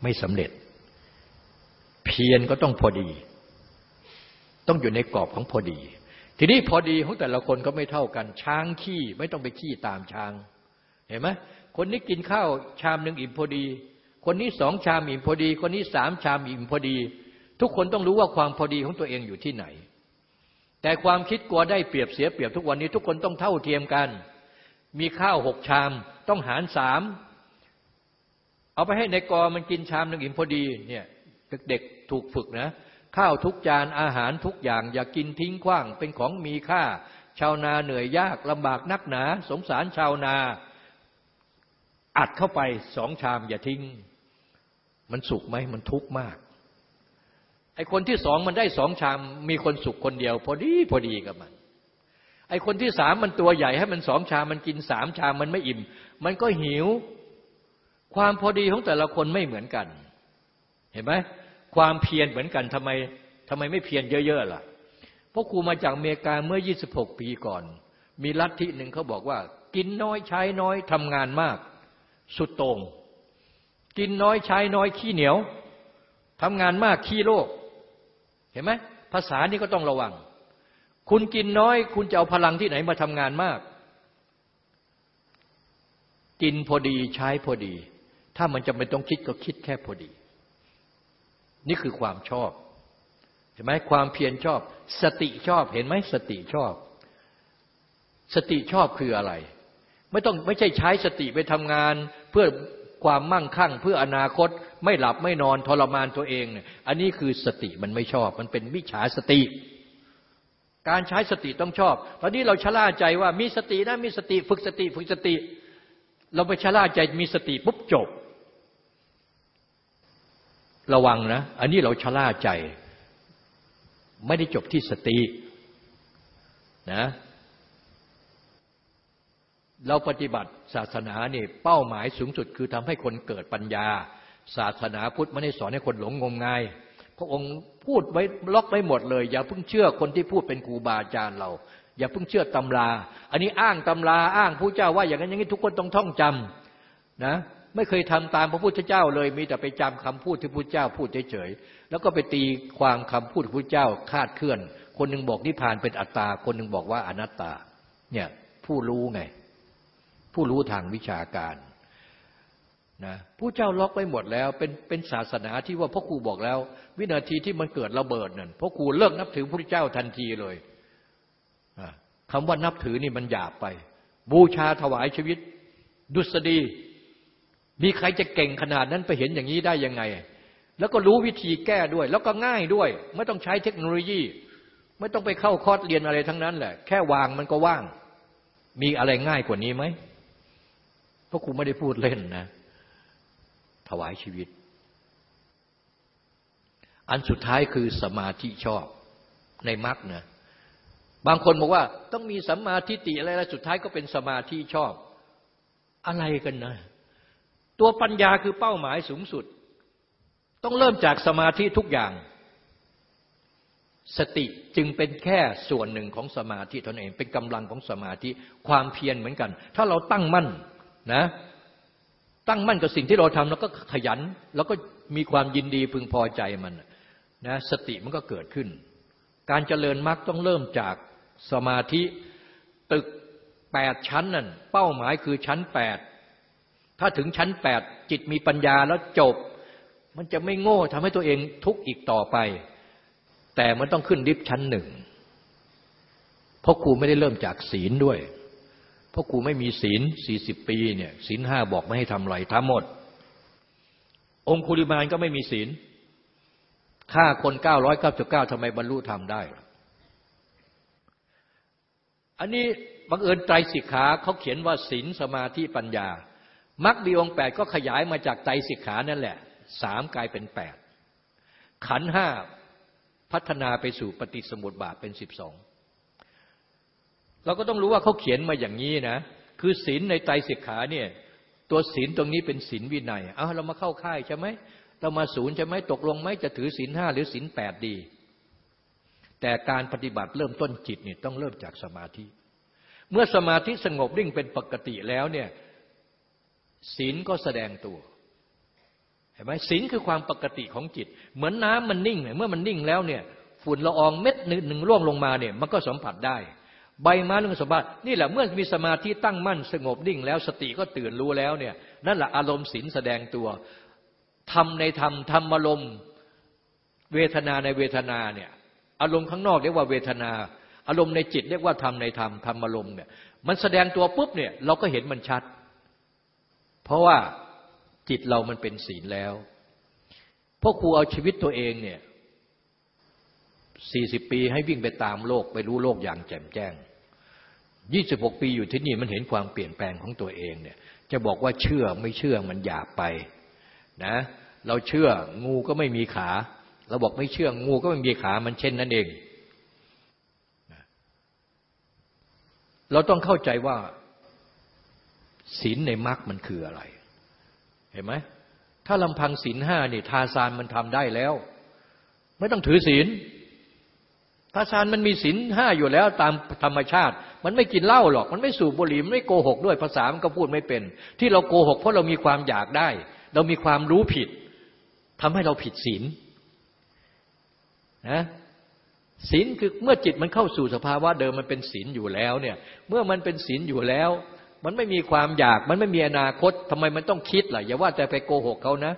ไม่สำเร็จ เพียรก็ต้องพอดี ต้องอยู่ในกรอบของพอดี ทีนี้พอดีของแต่ละคนก็ไม่เท่ากัน ช้างขี้ไม่ต้องไปขี้ตามช้าง เห็นไหมคนนี้กินข้าวชามหนึ่งอิ่มพอดี คนนี้สองชามอิ่มพอดี คนนี้สามชามอิ่มพอดี ทุกคนต้องรู้ว่าความพอดีของตัวเองอยู่ที่ไหน แต่ความคิดกลัวได้เปรียบเสียเปรียบทุกวันนี้ทุกคนต้องเท่าเทียมกัน มีข้าวหกชามต้องหารสาม เอาไปให้ในกอมันกินชามหนึ่งอิ่มพอดีเนี่ยเด็กๆถูกฝึกนะ ข้าวทุกจานอาหารทุกอย่าง อย่ากินทิ้งขว้าง เป็นของมีค่า ชาวนาเหนื่อยยากลำบากนักหนา สงสารชาวนา อัดเข้าไปสองชามอย่าทิ้ง มันสุกไหมมันทุกข์มากไอคนที่สองมันได้สองชาม มีคนสุขคนเดียว พอดีพอดีกับมัน ไอคนที่สามมันตัวใหญ่ให้มันสองชามมันกินสามชามมันไม่อิ่ม มันก็หิว ความพอดีของแต่ละคนไม่เหมือนกัน เห็นไหมความเพียรเหมือนกันทำไมทำไมไม่เพียรเยอะๆล่ะ เพราะครูมาจากอเมริกาเมื่อ 26 ปีก่อน มีลัทธิหนึ่งเขาบอกว่า กินน้อยใช้น้อยทำงานมาก สุดโต่งกินน้อยใช้น้อยขี้เหนียวทำงานมากขี้โลกเห็นไหมภาษานี้ก็ต้องระวัง คุณกินน้อย คุณจะเอาพลังที่ไหนมาทำงานมาก กินพอดีใช้พอดี ถ้ามันจะไม่ต้องคิดก็คิดแค่พอดี นี่คือความชอบเห็นไหมความเพียรชอบ สติชอบเห็นไหมสติชอบ สติชอบคืออะไร ไม่ต้องไม่ใช่ใช้สติไปทำงาน เพื่อความมั่งคั่ง เพื่ออนาคตไม่หลับไม่นอนทรมานตัวเองเนี่ยอันนี้คือสติมันไม่ชอบ มันเป็นมิจฉาสติการใช้สติต้องชอบ ตอนนี้เราชะล่าใจว่ามีสตินะมีสติ ฝึกสติ ฝึกสติ เราไปชะล่าใจมีสติปุ๊บจบ ระวังนะ อันนี้เราชะล่าใจ ไม่ได้จบที่สตินะเราปฏิบัติศาสนาเนี่ยเป้าหมายสูงสุดคือทำให้คนเกิดปัญญา ศาสนาพุทธไม่ได้สอนให้คนหลงงมงายพระองค์พูดไว้ล็อกไว้หมดเลย อย่าเพิ่งเชื่อคนที่พูดเป็นครูบาอาจารย์เรา อย่าเพิ่งเชื่อตำรา อันนี้อ้างตำราอ้างผู้เจ้าว่าอย่างนั้นอย่างนี้ทุกคนต้องท่องจำนะ ไม่เคยทำตามพระพุทธเจ้าเลย มีแต่ไปจำคำพูดที่พุทธเจ้าพูดเฉยๆแล้วก็ไปตีความคำพูดพุทธเจ้าคาดเคลื่อน คนหนึ่งบอกนิพพานเป็นอัตตา คนหนึ่งบอกว่าอนัตตา เนี่ยผู้รู้ไง ผู้รู้ทางวิชาการนะผู้เจ้าล็อกไปหมดแล้ว เป็นเป็นศาสนาที่ว่าพ่อครูบอกแล้ว วินาทีที่มันเกิดระเบิดนั่นพ่อครูเลิกนับถือพระพุทธเจ้าทันทีเลยคำว่านับถือนี่มันหยาบไป บูชาถวายชีวิต ดุษฎี มีใครจะเก่งขนาดนั้นไปเห็นอย่างนี้ได้ยังไง แล้วก็รู้วิธีแก้ด้วย แล้วก็ง่ายด้วย ไม่ต้องใช้เทคโนโลยี ไม่ต้องไปเข้าคอร์สเรียนอะไรทั้งนั้นแหละ แค่วางมันก็ว่าง มีอะไรง่ายกว่านี้ไหมเพราะครูไม่ได้พูดเล่นนะ ถวายชีวิต อันสุดท้ายคือสมาธิชอบในมรรคนะบางคนบอกว่าต้องมีสัมมาทิฏฐิอะไรแล้วสุดท้ายก็เป็นสมาธิชอบ อะไรกันนะ ตัวปัญญาคือเป้าหมายสูงสุด ต้องเริ่มจากสมาธิทุกอย่าง สติจึงเป็นแค่ส่วนหนึ่งของสมาธิตนเองเป็นกำลังของสมาธิความเพียรเหมือนกัน ถ้าเราตั้งมั่นนะตั้งมั่นกับสิ่งที่เราทำแล้วก็ขยัน แล้วก็มีความยินดีพึงพอใจมันนะสติมันก็เกิดขึ้น การเจริญมรรคต้องเริ่มจากสมาธิตึกแปดชั้นนั่นเป้าหมายคือชั้นแปด ถ้าถึงชั้นแปดจิตมีปัญญาแล้วจบ มันจะไม่โง่ทำให้ตัวเองทุกข์อีกต่อไป แต่มันต้องขึ้นลิฟชั้นหนึ่งเพราะครูไม่ได้เริ่มจากศีลด้วย เพราะครูไม่มีศีลสี่สิบปีเนี่ยศีลห้าบอกไม่ให้ทำไรทั้งหมด องคุลิมานก็ไม่มีศีลฆ่าคนเก้าร้อยเก้าสิบเก้าทำไมบรรลุธรรมได้ อันนี้บังเอิญไตรสิกขาเขาเขียนว่าศีลสมาธิปัญญา มรรคมีองค์แปดก็ขยายมาจากใจสิกขานั่นแหละสามกลายเป็นแปดขันห้าพัฒนาไปสู่ปฏิสมุติบาทเป็นสิบสองเราก็ต้องรู้ว่าเขาเขียนมาอย่างนี้นะ คือศีลในใจสิกขาเนี่ย ตัวศีลตรงนี้เป็นศีลวินัยเอาเรามาเข้าค่ายใช่ไหมเรามาศูนย์ใช่ไหมตกลงไหมจะถือศีลห้าหรือศีลแปดดี แต่การปฏิบัติเริ่มต้นจิตเนี่ยต้องเริ่มจากสมาธิ เมื่อสมาธิสงบริ่งเป็นปกติแล้วเนี่ย ศีลก็แสดงตัวเห็นไหมศีลคือความปกติของจิต เหมือนน้ำมันนิ่งเมื่อมันนิ่งแล้วเนี่ยฝุ่นละอองเม็ดหนึ่งร่วงลงมาเนี่ยมันก็สัมผัสได้ ใบไม้เรื่องสมบัตินี่แหละเมื่อมีสมาธิตั้งมั่นสงบนิ่งแล้วสติก็ตื่นรู้แล้วเนี่ยนั่นแหละอารมณ์ศีลแสดงตัวทำในธรรมธรรมอารมณ์เวทนาในเวทนาเนี่ยอารมณ์ข้างนอกเรียกว่าเวทนา อารมณ์ในจิตเรียกว่าธรรมในธรรมธรรมอารมณ์เนี่ยมันแสดงตัวปุ๊บเนี่ยเราก็เห็นมันชัด เพราะว่าจิตเรามันเป็นศีลแล้วพวกครูเอาชีวิตตัวเองเนี่ยสี่สิบปีให้วิ่งไปตามโลกไปรู้โลกอย่างแจ่มแจ้งยี่สิบหกปีอยู่ที่นี่มันเห็นความเปลี่ยนแปลงของตัวเองเนี่ย จะบอกว่าเชื่อไม่เชื่อมันหยาบไปนะ เราเชื่องูก็ไม่มีขา เราบอกไม่เชื่องูก็ไม่มีขามันเช่นนั้นเอง เราต้องเข้าใจว่า ศีลในมรรคมันคืออะไร เห็นไหมถ้าลำพังศีลห้านี่ทาซานมันทำได้แล้ว ไม่ต้องถือศีลทาซานมันมีศีลห้าอยู่แล้วตามธรรมชาติ มันไม่กินเหล้าหรอก มันไม่สูบบุหรี่ไม่โกหกด้วยภาษามันก็พูดไม่เป็น ที่เราโกหกเพราะเรามีความอยากได้ เรามีความรู้ผิดทำให้เราผิดศีลนะศีลคือเมื่อจิตมันเข้าสู่สภาวะเดิมมันเป็นศีลอยู่แล้วเนี่ย เมื่อมันเป็นศีลอยู่แล้ว มันไม่มีความอยากมันไม่มีอนาคตทำไมมันต้องคิดล่ะอย่าว่าแต่ไปโกหกเขานะ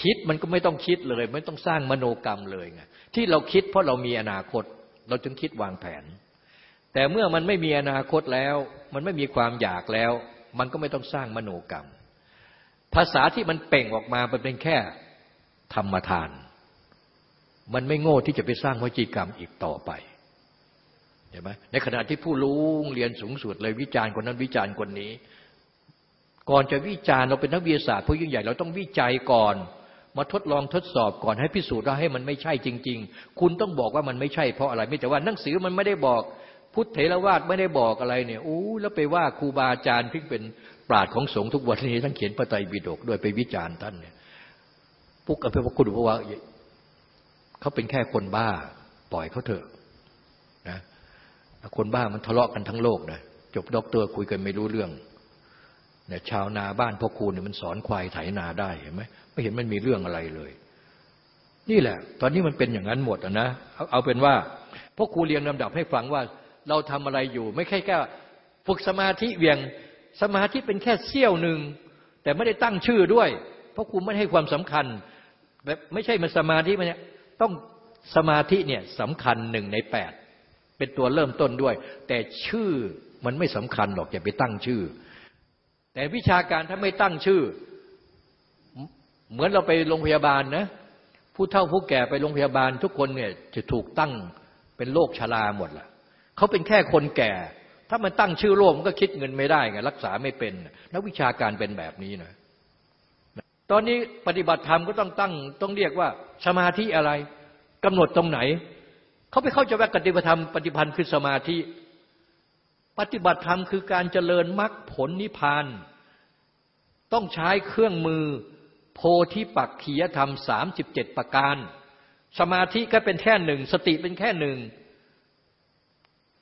คิดมันก็ไม่ต้องคิดเลย ไม่ต้องสร้างมโนกรรมเลยไงที่เราคิดเพราะเรามีอนาคต เราจึงคิดวางแผน แต่เมื่อมันไม่มีอนาคตแล้ว มันไม่มีความอยากแล้ว มันก็ไม่ต้องสร้างมโนกรรม ภาษาที่มันเป่งออกมาเป็นแค่ธรรมทาน มันไม่โง่ที่จะไปสร้างวจีกรรมอีกต่อไป ห็นไหมในขณะที่ผู้รู้เรียนสูงสุดเลยวิจารณ์คนนั้นวิจารณ์คนนี้ ก่อนจะวิจารณ์เราเป็นนักวิทยาศาสตร์ผู้ยิ่งใหญ่เราต้องวิจัยก่อน มาทดลองทดสอบก่อนให้พิสูจน์ว่าให้มันไม่ใช่จริง ๆ คุณต้องบอกว่ามันไม่ใช่เพราะอะไรไม่แต่ว่าหนังสือมันไม่ได้บอก พุทธเถรวาทไม่ได้บอกอะไรเนี่ยโอ้แล้วไปว่าครูบาอาจารย์ที่เป็นปราดของสงฆ์ทุกวันนี้ท่านเขียนพระไตรปิฎกด้วยไปวิจารณ์ท่านเนี่ยพวกอภิพคุณพวกว่าเขาเป็นแค่คนบ้า ปล่อยเขาเถอะ คนบ้ามันทะเลาะกันทั้งโลกนะจบด็อกเตอร์คุยกันไม่รู้เรื่องเนี่ยชาวนาบ้านพ่อครูเนี่ยมันสอนควายไถนาได้เห็นไหมไม่เห็นมันมีเรื่องอะไรเลย นี่แหละ ตอนนี้มันเป็นอย่างนั้นหมดนะเอาเอาเป็นว่าพ่อครูเรียงลำดับให้ฟังว่าเราทำอะไรอยู่ ไม่ใช่แค่ฝึกสมาธิเหวี่ยงสมาธิเป็นแค่เสี้ยวหนึ่งแต่ไม่ได้ตั้งชื่อด้วย เพราะคุณไม่ให้ความสำคัญแบบไม่ใช่มันสมาธิมันเนี่ยต้องสมาธิเนี่ยสำคัญหนึ่งในแปด เป็นตัวเริ่มต้นด้วย แต่ชื่อมันไม่สำคัญหรอกอย่าไปตั้งชื่อ แต่วิชาการถ้าไม่ตั้งชื่อ เหมือนเราไปโรงพยาบาลนะผู้เฒ่าผู้แก่ไปโรงพยาบาล ทุกคนเนี่ยจะถูกตั้งเป็นโรคชราหมดละเขาเป็นแค่คนแก่ ถ้ามันตั้งชื่อโรคมันก็คิดเงินไม่ได้ไงรักษาไม่เป็นนักวิชาการเป็นแบบนี้นะตอนนี้ปฏิบัติธรรมก็ต้องตั้งต้องเรียกว่าสมาธิอะไรกำหนดตรงไหน เขาไปเข้าใจว่าปฏิบัติธรรมปฏิพันธ์คือสมาธิ ปฏิบัติธรรมคือการเจริญมรรคผลนิพพาน ต้องใช้เครื่องมือโพธิปักขียธรรมสามสิบเจ็ดประการ สมาธิก็เป็นแค่หนึ่ง สติเป็นแค่หนึ่ง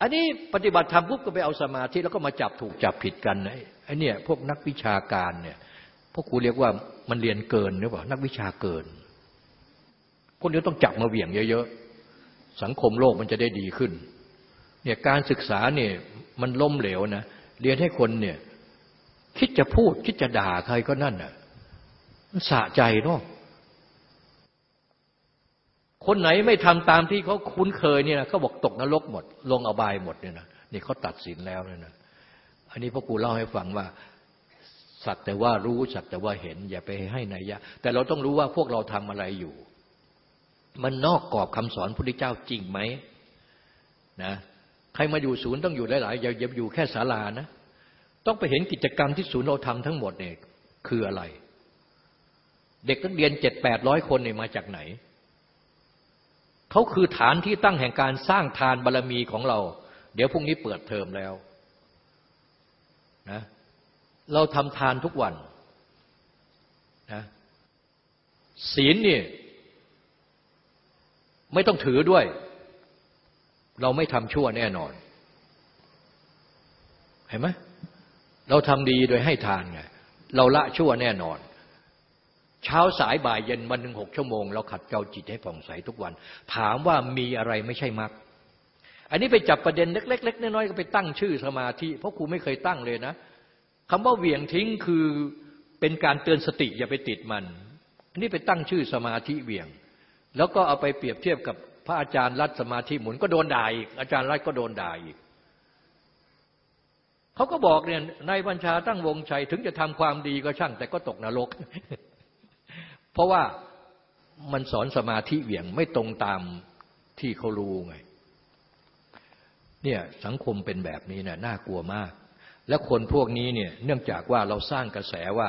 อันนี้ปฏิบัติธรรมปุ๊บก็ไปเอาสมาธิแล้วก็มาจับถูกจับผิดกันไอ้เนี่ยพวกนักวิชาการเนี่ยพวกครูเรียกว่ามันเรียนเกินหรือเปล่านักวิชาเกินพวกนี้ต้องจับมาเหวี่ยงเยอะๆ สังคมโลกมันจะได้ดีขึ้นเนี่ยการศึกษาเนี่ยมันล้มเหลวนะเรียนให้คนเนี่ยคิดจะพูดคิดจะด่าใครก็นั่นน่ะมันสะใจเนาะคนไหนไม่ทำตามที่เขาคุ้นเคยเนี่ยเขาบอกตกนรกหมด ลงอบายหมดเนี่ยนะนี่เขาตัดสินแล้วเนี่ยนะอันนี้พ่อครูเล่าให้ฟังว่าสักแต่ว่ารู้สักแต่ว่าเห็น อย่าไปให้ในยะ แต่เราต้องรู้ว่าพวกเราทำอะไรอยู่ มันนอกกรอบคำสอนพุทธเจ้าจริงไหมนะใครมาอยู่ศูนย์ต้องอยู่หลายๆอย่าอยู่แค่ศาลานะ ต้องไปเห็นกิจกรรมที่ศูนย์เราทำทั้งหมดเนี่ยคืออะไร เด็กนักเรียนเจ็ดแปดร้อยคนเนี่ยมาจากไหนเขาคือฐานที่ตั้งแห่งการสร้างทานบารรมีของเรา เดี๋ยวพรุ่งนี้เปิดเทอมแล้วนะเราทำทานทุกวันนะศีลเนี่ย ไม่ต้องถือด้วย เราไม่ทำชั่วแน่นอน เห็นไหมเราทำดีโดยให้ทานไงเราละชั่วแน่นอน เช้าสายบ่ายเย็นวันหนึ่งหกชั่วโมง เราขัดเกลาจิตให้ผ่องใสทุกวัน ถามว่ามีอะไรไม่ใช่มรรคอันนี้ไปจับประเด็นเล็กๆน้อยๆก็ไปตั้งชื่อสมาธิ เพราะครูไม่เคยตั้งเลยนะคำว่าเหวี่ยงทิ้งคือเป็นการเตือนสติอย่าไปติดมัน อันนี้ไปตั้งชื่อสมาธิเหวี่ยง แล้วก็เอาไปเปรียบเทียบกับพระอาจารย์รัดสมาธิหมุนก็โดนด่าอีก อาจารย์รัดก็โดนด่าอีกเขาก็บอกเนี่ยในบัญชาตั้งวงชัยถึงจะทำความดีก็ช่าง แต่ก็ตกนรก เพราะว่ามันสอนสมาธิเหวี่ยงไม่ตรงตามที่เขารู้ไง เนี่ยสังคมเป็นแบบนี้เนี่ยน่ากลัวมาก และคนพวกนี้เนี่ยเนื่องจากว่าเราสร้างกระแสว่า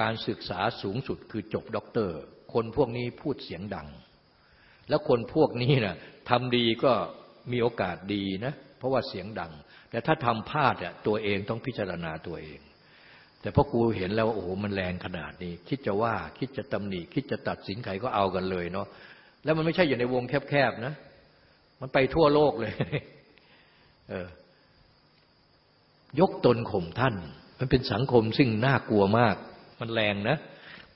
การศึกษาสูงสุดคือจบด็อกเตอร์ คนพวกนี้พูดเสียงดัง แล้วคนพวกนี้นะ่ะทำดีก็มีโอกาสดีนะ เพราะว่าเสียงดัง แต่ถ้าทำพลาดอะตัวเองต้องพิจารณาตัวเอง แต่พ่อครูเห็นแล้วโอ้โหมันแรงขนาดนี้ คิดจะว่าคิดจะตำหนิคิดจะตัดสินใครก็เอากันเลยเนาะแล้วมันไม่ใช่อยู่ในวงแคบๆนะ มันไปทั่วโลกเลย เออยกตนข่มท่าน มันเป็นสังคมซึ่งน่ากลัวมาก มันแรงนะ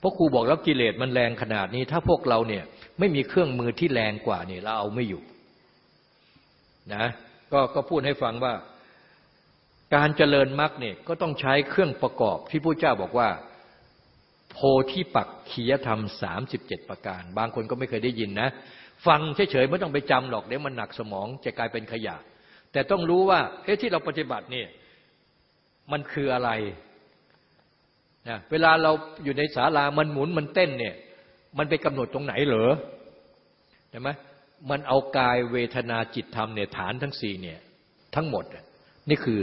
พราะครูบอกแล้วกิเลสมันแรงขนาดนี้ ถ้าพวกเราเนี่ยไม่มีเครื่องมือที่แรงกว่านี่เราเอาไม่อยู่นะก็ก็พูดให้ฟังว่า การเจริญมรรคเนี่ยก็ต้องใช้เครื่องประกอบที่พระเจ้าบอกว่า โพธิปักขียธรรมสามสิบเจ็ดประการ บางคนก็ไม่เคยได้ยินนะ ฟังเฉยๆไม่ต้องไปจำหรอกเดี๋ยวมันหนักสมองจะกลายเป็นขยะ แต่ต้องรู้ว่าเฮ้ที่เราปฏิบัติเนี่ยมันคืออะไร นะเวลาเราอยู่ในศาลามันหมุนมันเต้นเนี่ย มันไปกำหนดตรงไหนเหรอใช่ไหมมันเอากายเวทนาจิตธรรมเนี่ยฐานทั้งสี่เนี่ยทั้งหมด นี่คือ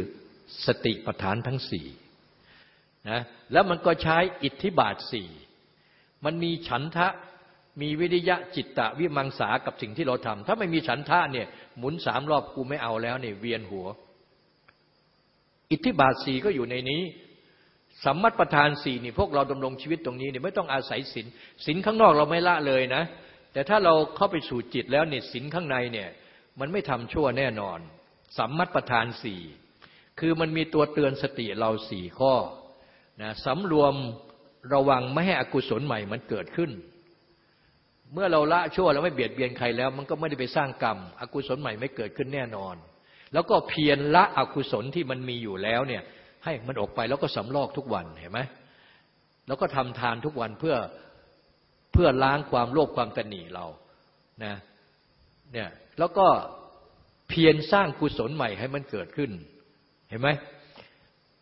สติปัฏฐานทั้งสี่นะแล้วมันก็ใช้อิทธิบาทสี่มันมีฉันทะมีวิริยะจิตตะวิมังสากับสิ่งที่เราทำถ้าไม่มีฉันทะเนี่ยหมุนสามรอบกูไม่เอาแล้วเนี่ยเวียนหัว อิทธิบาทสี่ก็อยู่ในนี้ สัมมัติประธานสี่นี่พวกเราดำรงชีวิตตรงนี้เนี่ยไม่ต้องอาศัยศีลศีลข้างนอกเราไม่ละเลยนะ แต่ถ้าเราเข้าไปสู่จิตแล้วเนี่ยศีลข้างในเนี่ยมันไม่ทำชั่วแน่นอน สัมมัติประธานสี่คือมันมีตัวเตือนสติเราสี่ข้อนะสำรวมระวังไม่ให้อกุศลใหม่มันเกิดขึ้น เมื่อเราละชั่วแล้วไม่เบียดเบียนใครแล้ว มันก็ไม่ได้ไปสร้างกรรม อกุศลใหม่ไม่เกิดขึ้นแน่นอน แล้วก็เพียรละอกุศลที่มันมีอยู่แล้วเนี่ย ให้มันออกไปแล้วก็สำลอกทุกวันเห็นไหมแล้วก็ทำทานทุกวันเพื่อเพื่อล้างความโลภความตนีเรานะเนี่ยแล้วก็เพียรสร้างกุศลใหม่ให้มันเกิดขึ้น เห็นไหม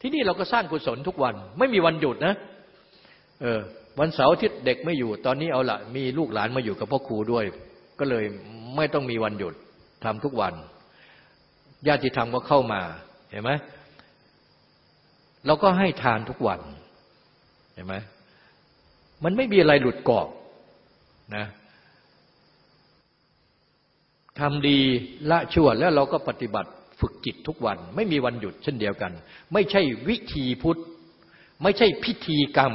ที่นี่เราก็สร้างกุศลทุกวัน ไม่มีวันหยุดนะเออวันเสาร์อาทิตย์เด็กไม่อยู่ ตอนนี้เอาละมีลูกหลานมาอยู่กับพ่อครูด้วย ก็เลยไม่ต้องมีวันหยุดทำทุกวัน ญาติธรรมก็เข้ามาเห็นไหม เราก็ให้ทานทุกวันเห็นไหมมันไม่มีอะไรหลุดกรอบนะทำดีละชั่วแล้วเราก็ปฏิบัติฝึกจิตทุกวัน ไม่มีวันหยุดเช่นเดียวกัน ไม่ใช่วิธีพุทธ ไม่ใช่พิธีกรรม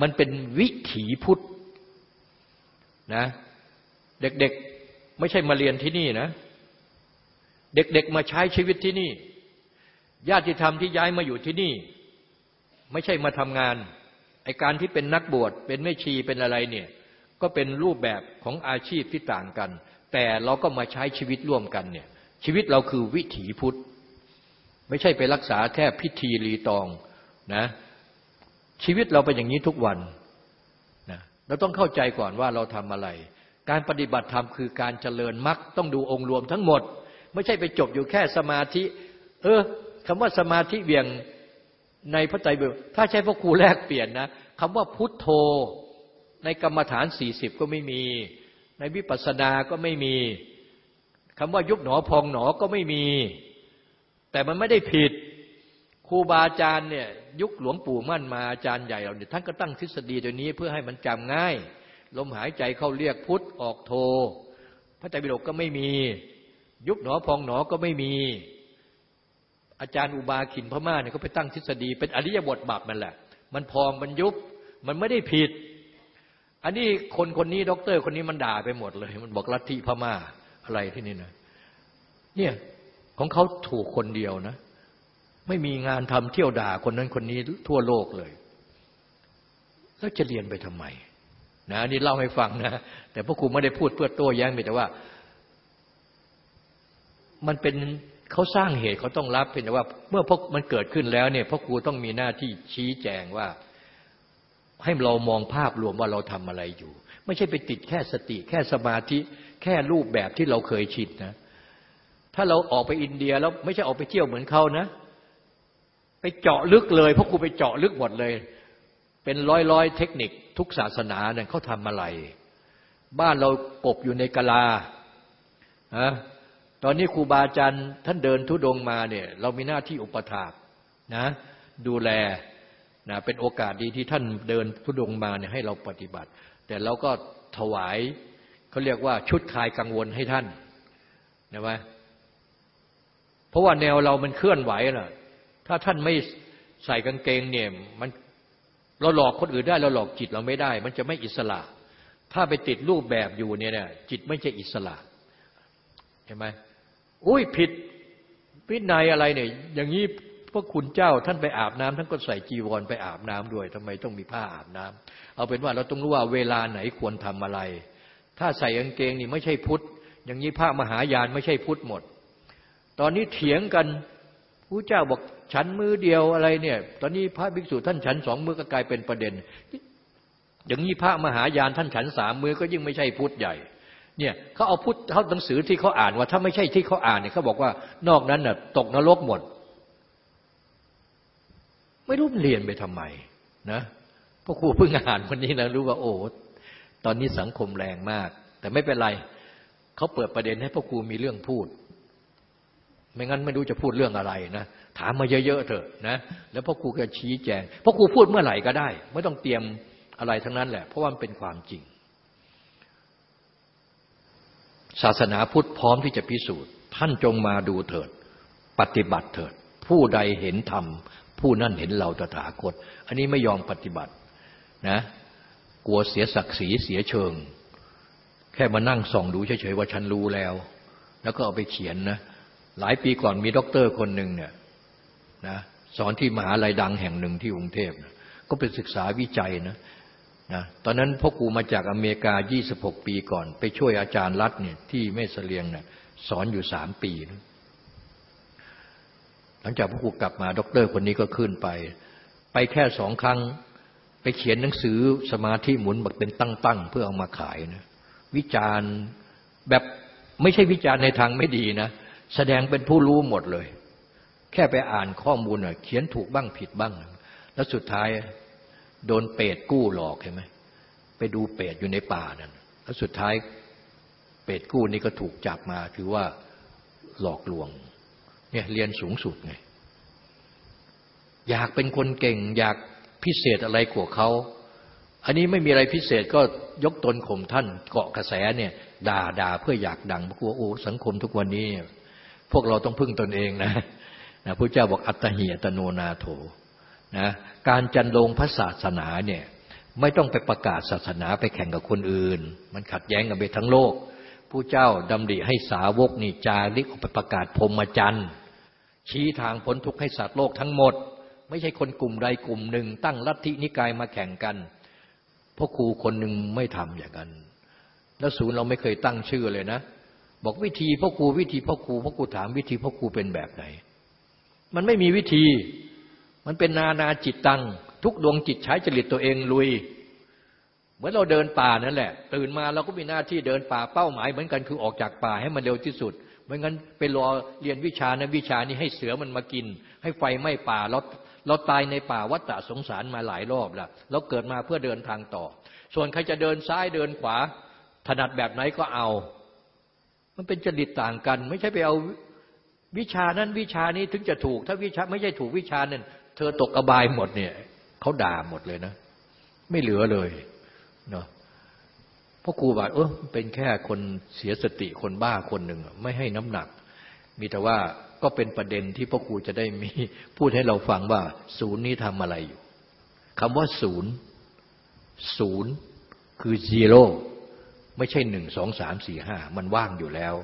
มันเป็นวิถีพุทธนะเด็กๆไม่ใช่มาเรียนที่นี่นะ เด็กๆมาใช้ชีวิตที่นี่ ญาติธรรมที่ย้ายมาอยู่ที่นี่ ไม่ใช่มาทำงานไอการที่เป็นนักบวชเป็นแม่ชีเป็นอะไรเนี่ย ก็เป็นรูปแบบของอาชีพที่ต่างกัน แต่เราก็มาใช้ชีวิตร่วมกันเนี่ย ชีวิตเราคือวิถีพุทธ ไม่ใช่ไปรักษาแค่พิธีรีตองนะชีวิตเราเป็นอย่างนี้ทุกวันนะเราต้องเข้าใจก่อนว่าเราทำอะไร การปฏิบัติธรรมคือการเจริญมรรคต้องดูองค์รวมทั้งหมด ไม่ใช่ไปจบอยู่แค่สมาธิ เออ คำว่าสมาธิเบี่ยงในพระไตรปิฎกถ้าใช้พระครูแลกเปลี่ยนนะคำว่าพุทโธ ในกรรมฐานสี่สิบก็ไม่มี ในวิปัสสนาก็ไม่มีคำว่ายุบหนอพองหนอก็ไม่มี แต่มันไม่ได้ผิดครูบาอาจารย์เนี่ยยุคหลวงปู่มั่นมาอาจารย์ใหญ่เราเนี่ยท่านก็ตั้งทฤษฎีตัวนี้เพื่อให้มันจำง่าย ลมหายใจเข้าเรียกพุทออกโธ พระไตรปิฎกก็ไม่มี ยุบหนอพองหนอก็ไม่มี อาจารย์อุบาขินพม่าเนี่ยก็ไปตั้งทฤษฎี เป็นอิริยาบถบัพมันแหละ มันพองมันยุบมันไม่ได้ผิด อันนี้คนคนนี้ด็อกเตอร์ คนนี้มันด่าไปหมดเลย มันบอกลัทธิพม่าอะไรที่นี่นะเนี่ยของเขาถูกคนเดียวนะ ไม่มีงานทำเที่ยวด่าคนนั้นคนนี้ทั่วโลกเลย แล้วจะเรียนไปทำไมนะนี่เล่าให้ฟังนะ แต่พระครูไม่ได้พูดเพื่อโต้แย้งแต่ว่า มันเป็น เขาสร้างเหตุเขาต้องรับเป็นแต่ว่าเมื่อพวกมันเกิดขึ้นแล้วเนี่ยพระครูต้องมีหน้าที่ชี้แจงว่า ให้เรามองภาพรวมว่าเราทำอะไรอยู่ ไม่ใช่ไปติดแค่สติ แค่สมาธิ แค่รูปแบบที่เราเคยชินนะ ถ้าเราออกไปอินเดียแล้วไม่ใช่ออกไปเที่ยวเหมือนเขานะ ไปเจาะลึกเลยพราะครูไปเจาะลึกหมดเลย เป็นร้อยร้อยเทคนิคทุกศาสนาเนี่ยเขาทำอะไร บ้านเรากบอยู่ในกะลาอะ ตอนนี้ครูบาอาจารย์ท่านเดินทุดงมาเนี่ย เรามีหน้าที่อุปถากนะดูแลนะเป็นโอกาสดีที่ท่านเดินทุดงมาเนี่ยให้เราปฏิบัติ แต่เราก็ถวายเขาเรียกว่าชุดคลายกังวลให้ท่านนะว่าเพราะว่าแนวเรามันเคลื่อนไหวน่ะ ถ้าท่านไม่ใส่กางเกงเนี่ยมันเราหลอกคนอื่นได้เราหลอกจิตเราไม่ได้ มันจะไม่อิสระ ถ้าไปติดรูปแบบอยู่เนี่ยจิตไม่ใช่อิสระเห็นไหม อุ้ยผิดวินัยอะไรเนี่ย อย่างนี้พระคุณเจ้าท่านไปอาบน้ำท่านก็ใส่จีวรไปอาบน้ำด้วยทำไมต้องมีผ้าอาบน้ำเอาเป็นว่าเราต้องรู้ว่าเวลาไหนควรทำอะไร ถ้าใส่กางเกงนี่ไม่ใช่พุทธอย่างนี้พระมหายานไม่ใช่พุทธหมด ตอนนี้เถียงกันผู้เจ้าบอกฉันมือเดียวอะไรเนี่ย ตอนนี้พระภิกษุท่านฉันสองมือก็กลายเป็นประเด็น อย่างนี้พระมหายานท่านฉันสามมือก็ยิ่งไม่ใช่พุทธใหญ่ เนี่ยเขาเอาพุทธเขาหนังสือที่เขาอ่านว่า ถ้าไม่ใช่ที่เขาอ่านเนี่ยเขาบอกว่านอกนั้นน่ะตกนรกหมด ไม่รู้เรียนไปทำไมนะพระครูเพิ่งอ่านวันนี้นะรู้ว่าโอ้ตอนนี้สังคมแรงมาก แต่ไม่เป็นไรเขาเปิดประเด็นให้พระครูมีเรื่องพูด ไม่งั้นไม่รู้จะพูดเรื่องอะไรนะถามมาเยอะๆเถอะนะแล้วพ่อครูก็ชี้แจงพ่อครูพูดเมื่อไหร่ก็ได้ ไม่ต้องเตรียมอะไรทั้งนั้นแหละ เพราะว่ามันเป็นความจริง ศาสนาพุทธพร้อมที่จะพิสูจน์ ท่านจงมาดูเถิด ปฏิบัติเถิด ผู้ใดเห็นธรรม ผู้นั่นเห็นเราตถาคต อันนี้ไม่ยอมปฏิบัตินะกลัวเสียศักดิ์ศรีเสียเชิง แค่มานั่งส่องดูเฉยๆว่าฉันรู้แล้ว แล้วก็เอาไปเขียนนะหลายปีก่อนมีด็อกเตอร์คนหนึ่งเนี่ยนะสอนที่มหาลัยดังแห่งหนึ่งที่กรุงเทพนะก็เป็นศึกษาวิจัยนะ นะตอนนั้นพ่อครูมาจากอเมริกา 26 ปีก่อน ไปช่วยอาจารย์รัฐเนี่ยที่แม่เสลียงเนี่ยสอนอยู่สามปีนะหลังจากพ่อครูกลับมาด็อกเตอร์คนนี้ก็ขึ้นไป ไปแค่สองครั้ง ไปเขียนหนังสือสมาธิหมุนแบบเป็นตั้งๆ เพื่อเอามาขายนะวิจารณ์แบบไม่ใช่วิจารณ์ในทางไม่ดีนะ แสดงเป็นผู้รู้หมดเลย แค่ไปอ่านข้อมูลน่ะเขียนถูกบ้างผิดบ้าง แล้วสุดท้าย โดนเปรตกู้หลอกเห็นไหมไปดูเปรตอยู่ในป่านั่นแล้วสุดท้ายเปรตกู้นี่ก็ถูกจับมาถือว่าหลอกลวง เนี่ยเรียนสูงสุดไง อยากเป็นคนเก่ง อยากพิเศษอะไรกว่าเขา อันนี้ไม่มีอะไรพิเศษก็ยกตนข่มท่านเกาะกระแสเนี่ย ด่าด่าเพื่ออยากดังพราะว่าโอ้สังคมทุกวันนี้ พวกเราต้องพึ่งตนเองนะนะพระเจ้าบอกอัตหิอัตโนนาโถ นะการจันลงพระศาสนาเนี่ยไม่ต้องไปประกาศศาสนาไปแข่งกับคนอื่น มันขัดแย้งกันไปทั้งโลกผู้เจ้าดำริให้สาวกนี่จาริกออกไปประกาศพรมจันทร์ชี้ทางพ้นทุกข์ให้สัตว์โลกทั้งหมด ไม่ใช่คนกลุ่มใดกลุ่มหนึ่ง ตั้งลัทธินิกายมาแข่งกันพ่อครูคนหนึ่งไม่ทำอย่างนั้น แล้วศูนย์เราไม่เคยตั้งชื่อเลยนะ บอกวิธีพ่อครูวิธีพ่อครูพ่อครูถามวิธีพ่อครูเป็นแบบไหน มันไม่มีวิธี มันเป็นนานาจิตตัง ทุกดวงจิตใช้จริตตัวเองลุย เหมือนเราเดินป่านั่นแหละ ตื่นมาเราก็มีหน้าที่เดินป่าเป้าหมาย เหมือนกันคือออกจากป่าให้มันเร็วที่สุดไม่งั้นไปรอเรียนวิชานะวิชานี้ให้เสือมันมากิน ให้ไฟไหม้ป่าเราเราตายในป่าวัฏฏะสงสารมาหลายรอบแล้วเราเกิดมาเพื่อเดินทางต่อ ส่วนใครจะเดินซ้ายเดินขวา ถนัดแบบไหนก็เอา มันเป็นจริตต่างกัน ไม่ใช่ไปเอาวิชานั้นวิชานี้ถึงจะถูก ถ้าวิชาไม่ใช่ถูกวิชานั้น เธอตกอบายหมดเนี่ยเขาด่าหมดเลยนะ ไม่เหลือเลยเนาะพ่อครูบอกเออเป็นแค่คนเสียสติคนบ้าคนหนึ่งไม่ให้น้ำหนัก มีแต่ว่าก็เป็นประเด็นที่พ่อครูจะได้มีพูดให้เราฟังว่า ศูนย์นี้ทำอะไรอยู่คำว่าศูนย์ ศูนย์คือซีโร่ไม่ใช่หนึ่งสองสามสี่ห้ามันว่างอยู่แล้ว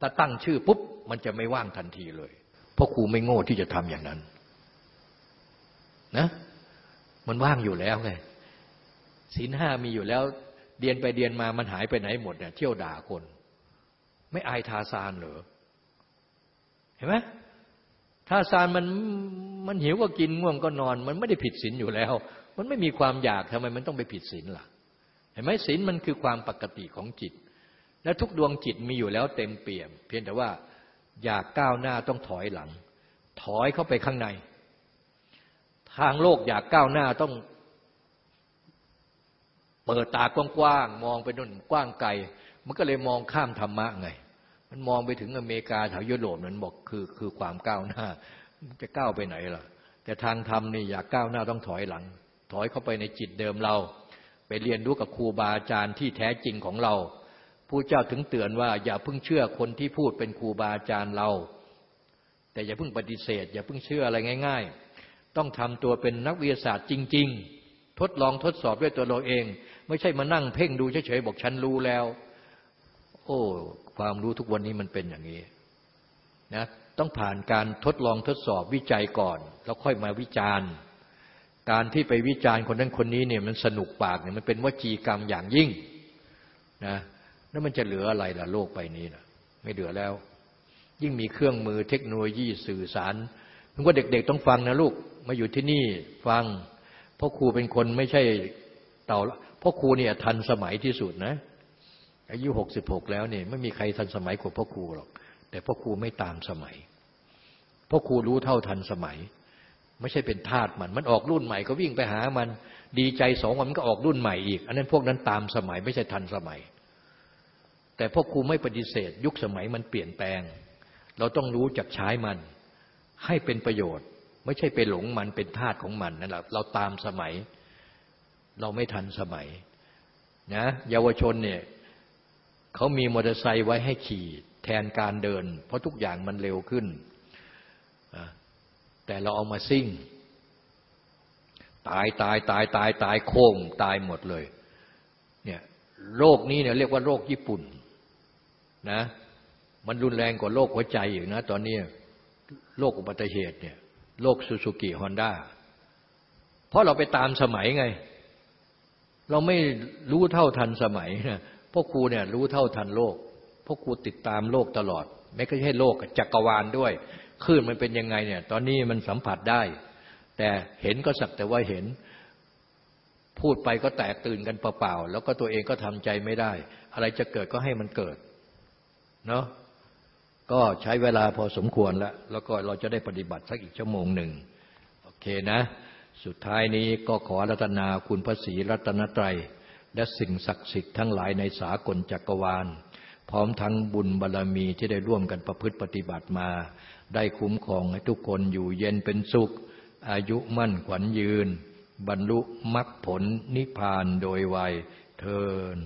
ถ้าตั้งชื่อปุ๊บ มันจะไม่ว่างทันทีเลย เพราะครูไม่โง่ที่จะทำอย่างนั้น นะมันว่างอยู่แล้วไงศีลห้ามีอยู่แล้ว เดียนไปเดียนมามันหายไปไหนหมดเนี่ยเที่ยวด่าคน ไม่อายทาซานเหรอเห็นไหมทาซานมันมันหิวก็กินง่วงก็นอน มันไม่ได้ผิดศีลอยู่แล้ว มันไม่มีความอยากทำไมมันต้องไปผิดศีลล่ะ เห็นไหมศีลมันคือความปกติของจิต และทุกดวงจิตมีอยู่แล้วเต็มเปี่ยม เพียงแต่ว่าอยากก้าวหน้าต้องถอยหลัง ถอยเข้าไปข้างใน ทางโลกอยากก้าวหน้าต้อง เปิดตากว้างๆมองไปนู่นกว้างไกล มันก็เลยมองข้ามธรรมะไง มันมองไปถึงอเมริกาแถวยุโรปนั้นบอกคือคือความก้าวหน้า จะก้าวไปไหนล่ะ แต่ทางธรรมนี่อยากก้าวหน้าต้องถอยหลัง ถอยเข้าไปในจิตเดิมเรา ไปเรียนรู้กับครูบาอาจารย์ที่แท้จริงของเราผู้เจ้าถึงเตือนว่าอย่าเพิ่งเชื่อคนที่พูดเป็นครูบาอาจารย์เรา แต่อย่าเพิ่งปฏิเสธ อย่าเพิ่งเชื่ออะไรง่าย ๆ ต้องทำตัวเป็นนักวิทยาศาสตร์จริง ๆ ทดลองทดสอบด้วยตัวเราเอง ไม่ใช่มานั่งเพ่งดูเฉยๆบอกฉันรู้แล้ว โอ้ความรู้ทุกวันนี้มันเป็นอย่างนี้นะต้องผ่านการทดลองทดสอบวิจัยก่อน แล้วค่อยมาวิจารณ์ การที่ไปวิจารณ์คนนั้นคนนี้เนี่ยมันสนุกปากเนี่ยมันเป็นวจีกรรมอย่างยิ่งนะแล้วมันจะเหลืออะไรล่ะโลกไปนี้นะไม่เหลือแล้ว ยิ่งมีเครื่องมือเทคโนโลยีสื่อสาร ถึงว่าเด็กๆต้องฟังนะลูก มาอยู่ที่นี่ฟัง เพราะครูเป็นคนไม่ใช่เต่าพ่อครูเนี่ยทันสมัยที่สุดนะ อายุหกสิบหกแล้วเนี่ยไม่มีใครทันสมัยกว่าพ่อครูหรอก แต่พ่อครูไม่ตามสมัยพ่อครูรู้เท่าทันสมัย ไม่ใช่เป็นทาสมัน มันออกรุ่นใหม่ก็วิ่งไปหามัน ดีใจสองวันมันก็ออกรุ่นใหม่อีก อันนั้นพวกนั้นตามสมัยไม่ใช่ทันสมัย แต่พ่อครูไม่ปฏิเสธ ยุคสมัยมันเปลี่ยนแปลง เราต้องรู้จักใช้มัน ให้เป็นประโยชน์ ไม่ใช่ไปหลงมันเป็นทาสของมันนั่นแหละเราตามสมัย เราไม่ทันสมัยนะเยาวชนเนี่ยเขามีมอเตอร์ไซค์ไว้ให้ขี่แทนการเดิน เพราะทุกอย่างมันเร็วขึ้น แต่เราเอามาซิ่ง ตายตายตายตายตายโค้งตายหมดเลยเนี่ยโรคนี้เนี่ยเรียกว่าโรคญี่ปุ่นนะมันรุนแรงกว่าโรคหัวใจอยู่นะตอนนี้ โรคอุบัติเหตุเนี่ยโรคซูซูกิฮอนด้าเพราะเราไปตามสมัยไง เราไม่รู้เท่าทันสมัยนะพ่อครูเนี่ยรู้เท่าทันโลกพ่อครูติดตามโลกตลอด ไม่ใช่โลกจักรวาลด้วยคลื่นมันเป็นยังไงเนี่ย ตอนนี้มันสัมผัสได้ แต่เห็นก็สักแต่ว่าเห็น พูดไปก็แตกตื่นกันเปล่าๆแล้วก็ตัวเองก็ทำใจไม่ได้ อะไรจะเกิดก็ให้มันเกิด เนาะ ก็ใช้เวลาพอสมควรแล้ว แล้วก็เราจะได้ปฏิบัติสักอีกชั่วโมงหนึ่งโอเคนะ สุดท้ายนี้ก็ขอรัตนาคุณพระศรีรัตนตรัย และสิ่งศักดิ์สิทธิ์ทั้งหลายในสากลจักรวาล พร้อมทั้งบุญบารรมีที่ได้ร่วมกันประพฤติปฏิบัติมา ได้คุ้มครองให้ทุกคนอยู่เย็นเป็นสุข อายุมั่นขวัญยืน บรรลุมรรคผลนิพพานโดยไวยเทิน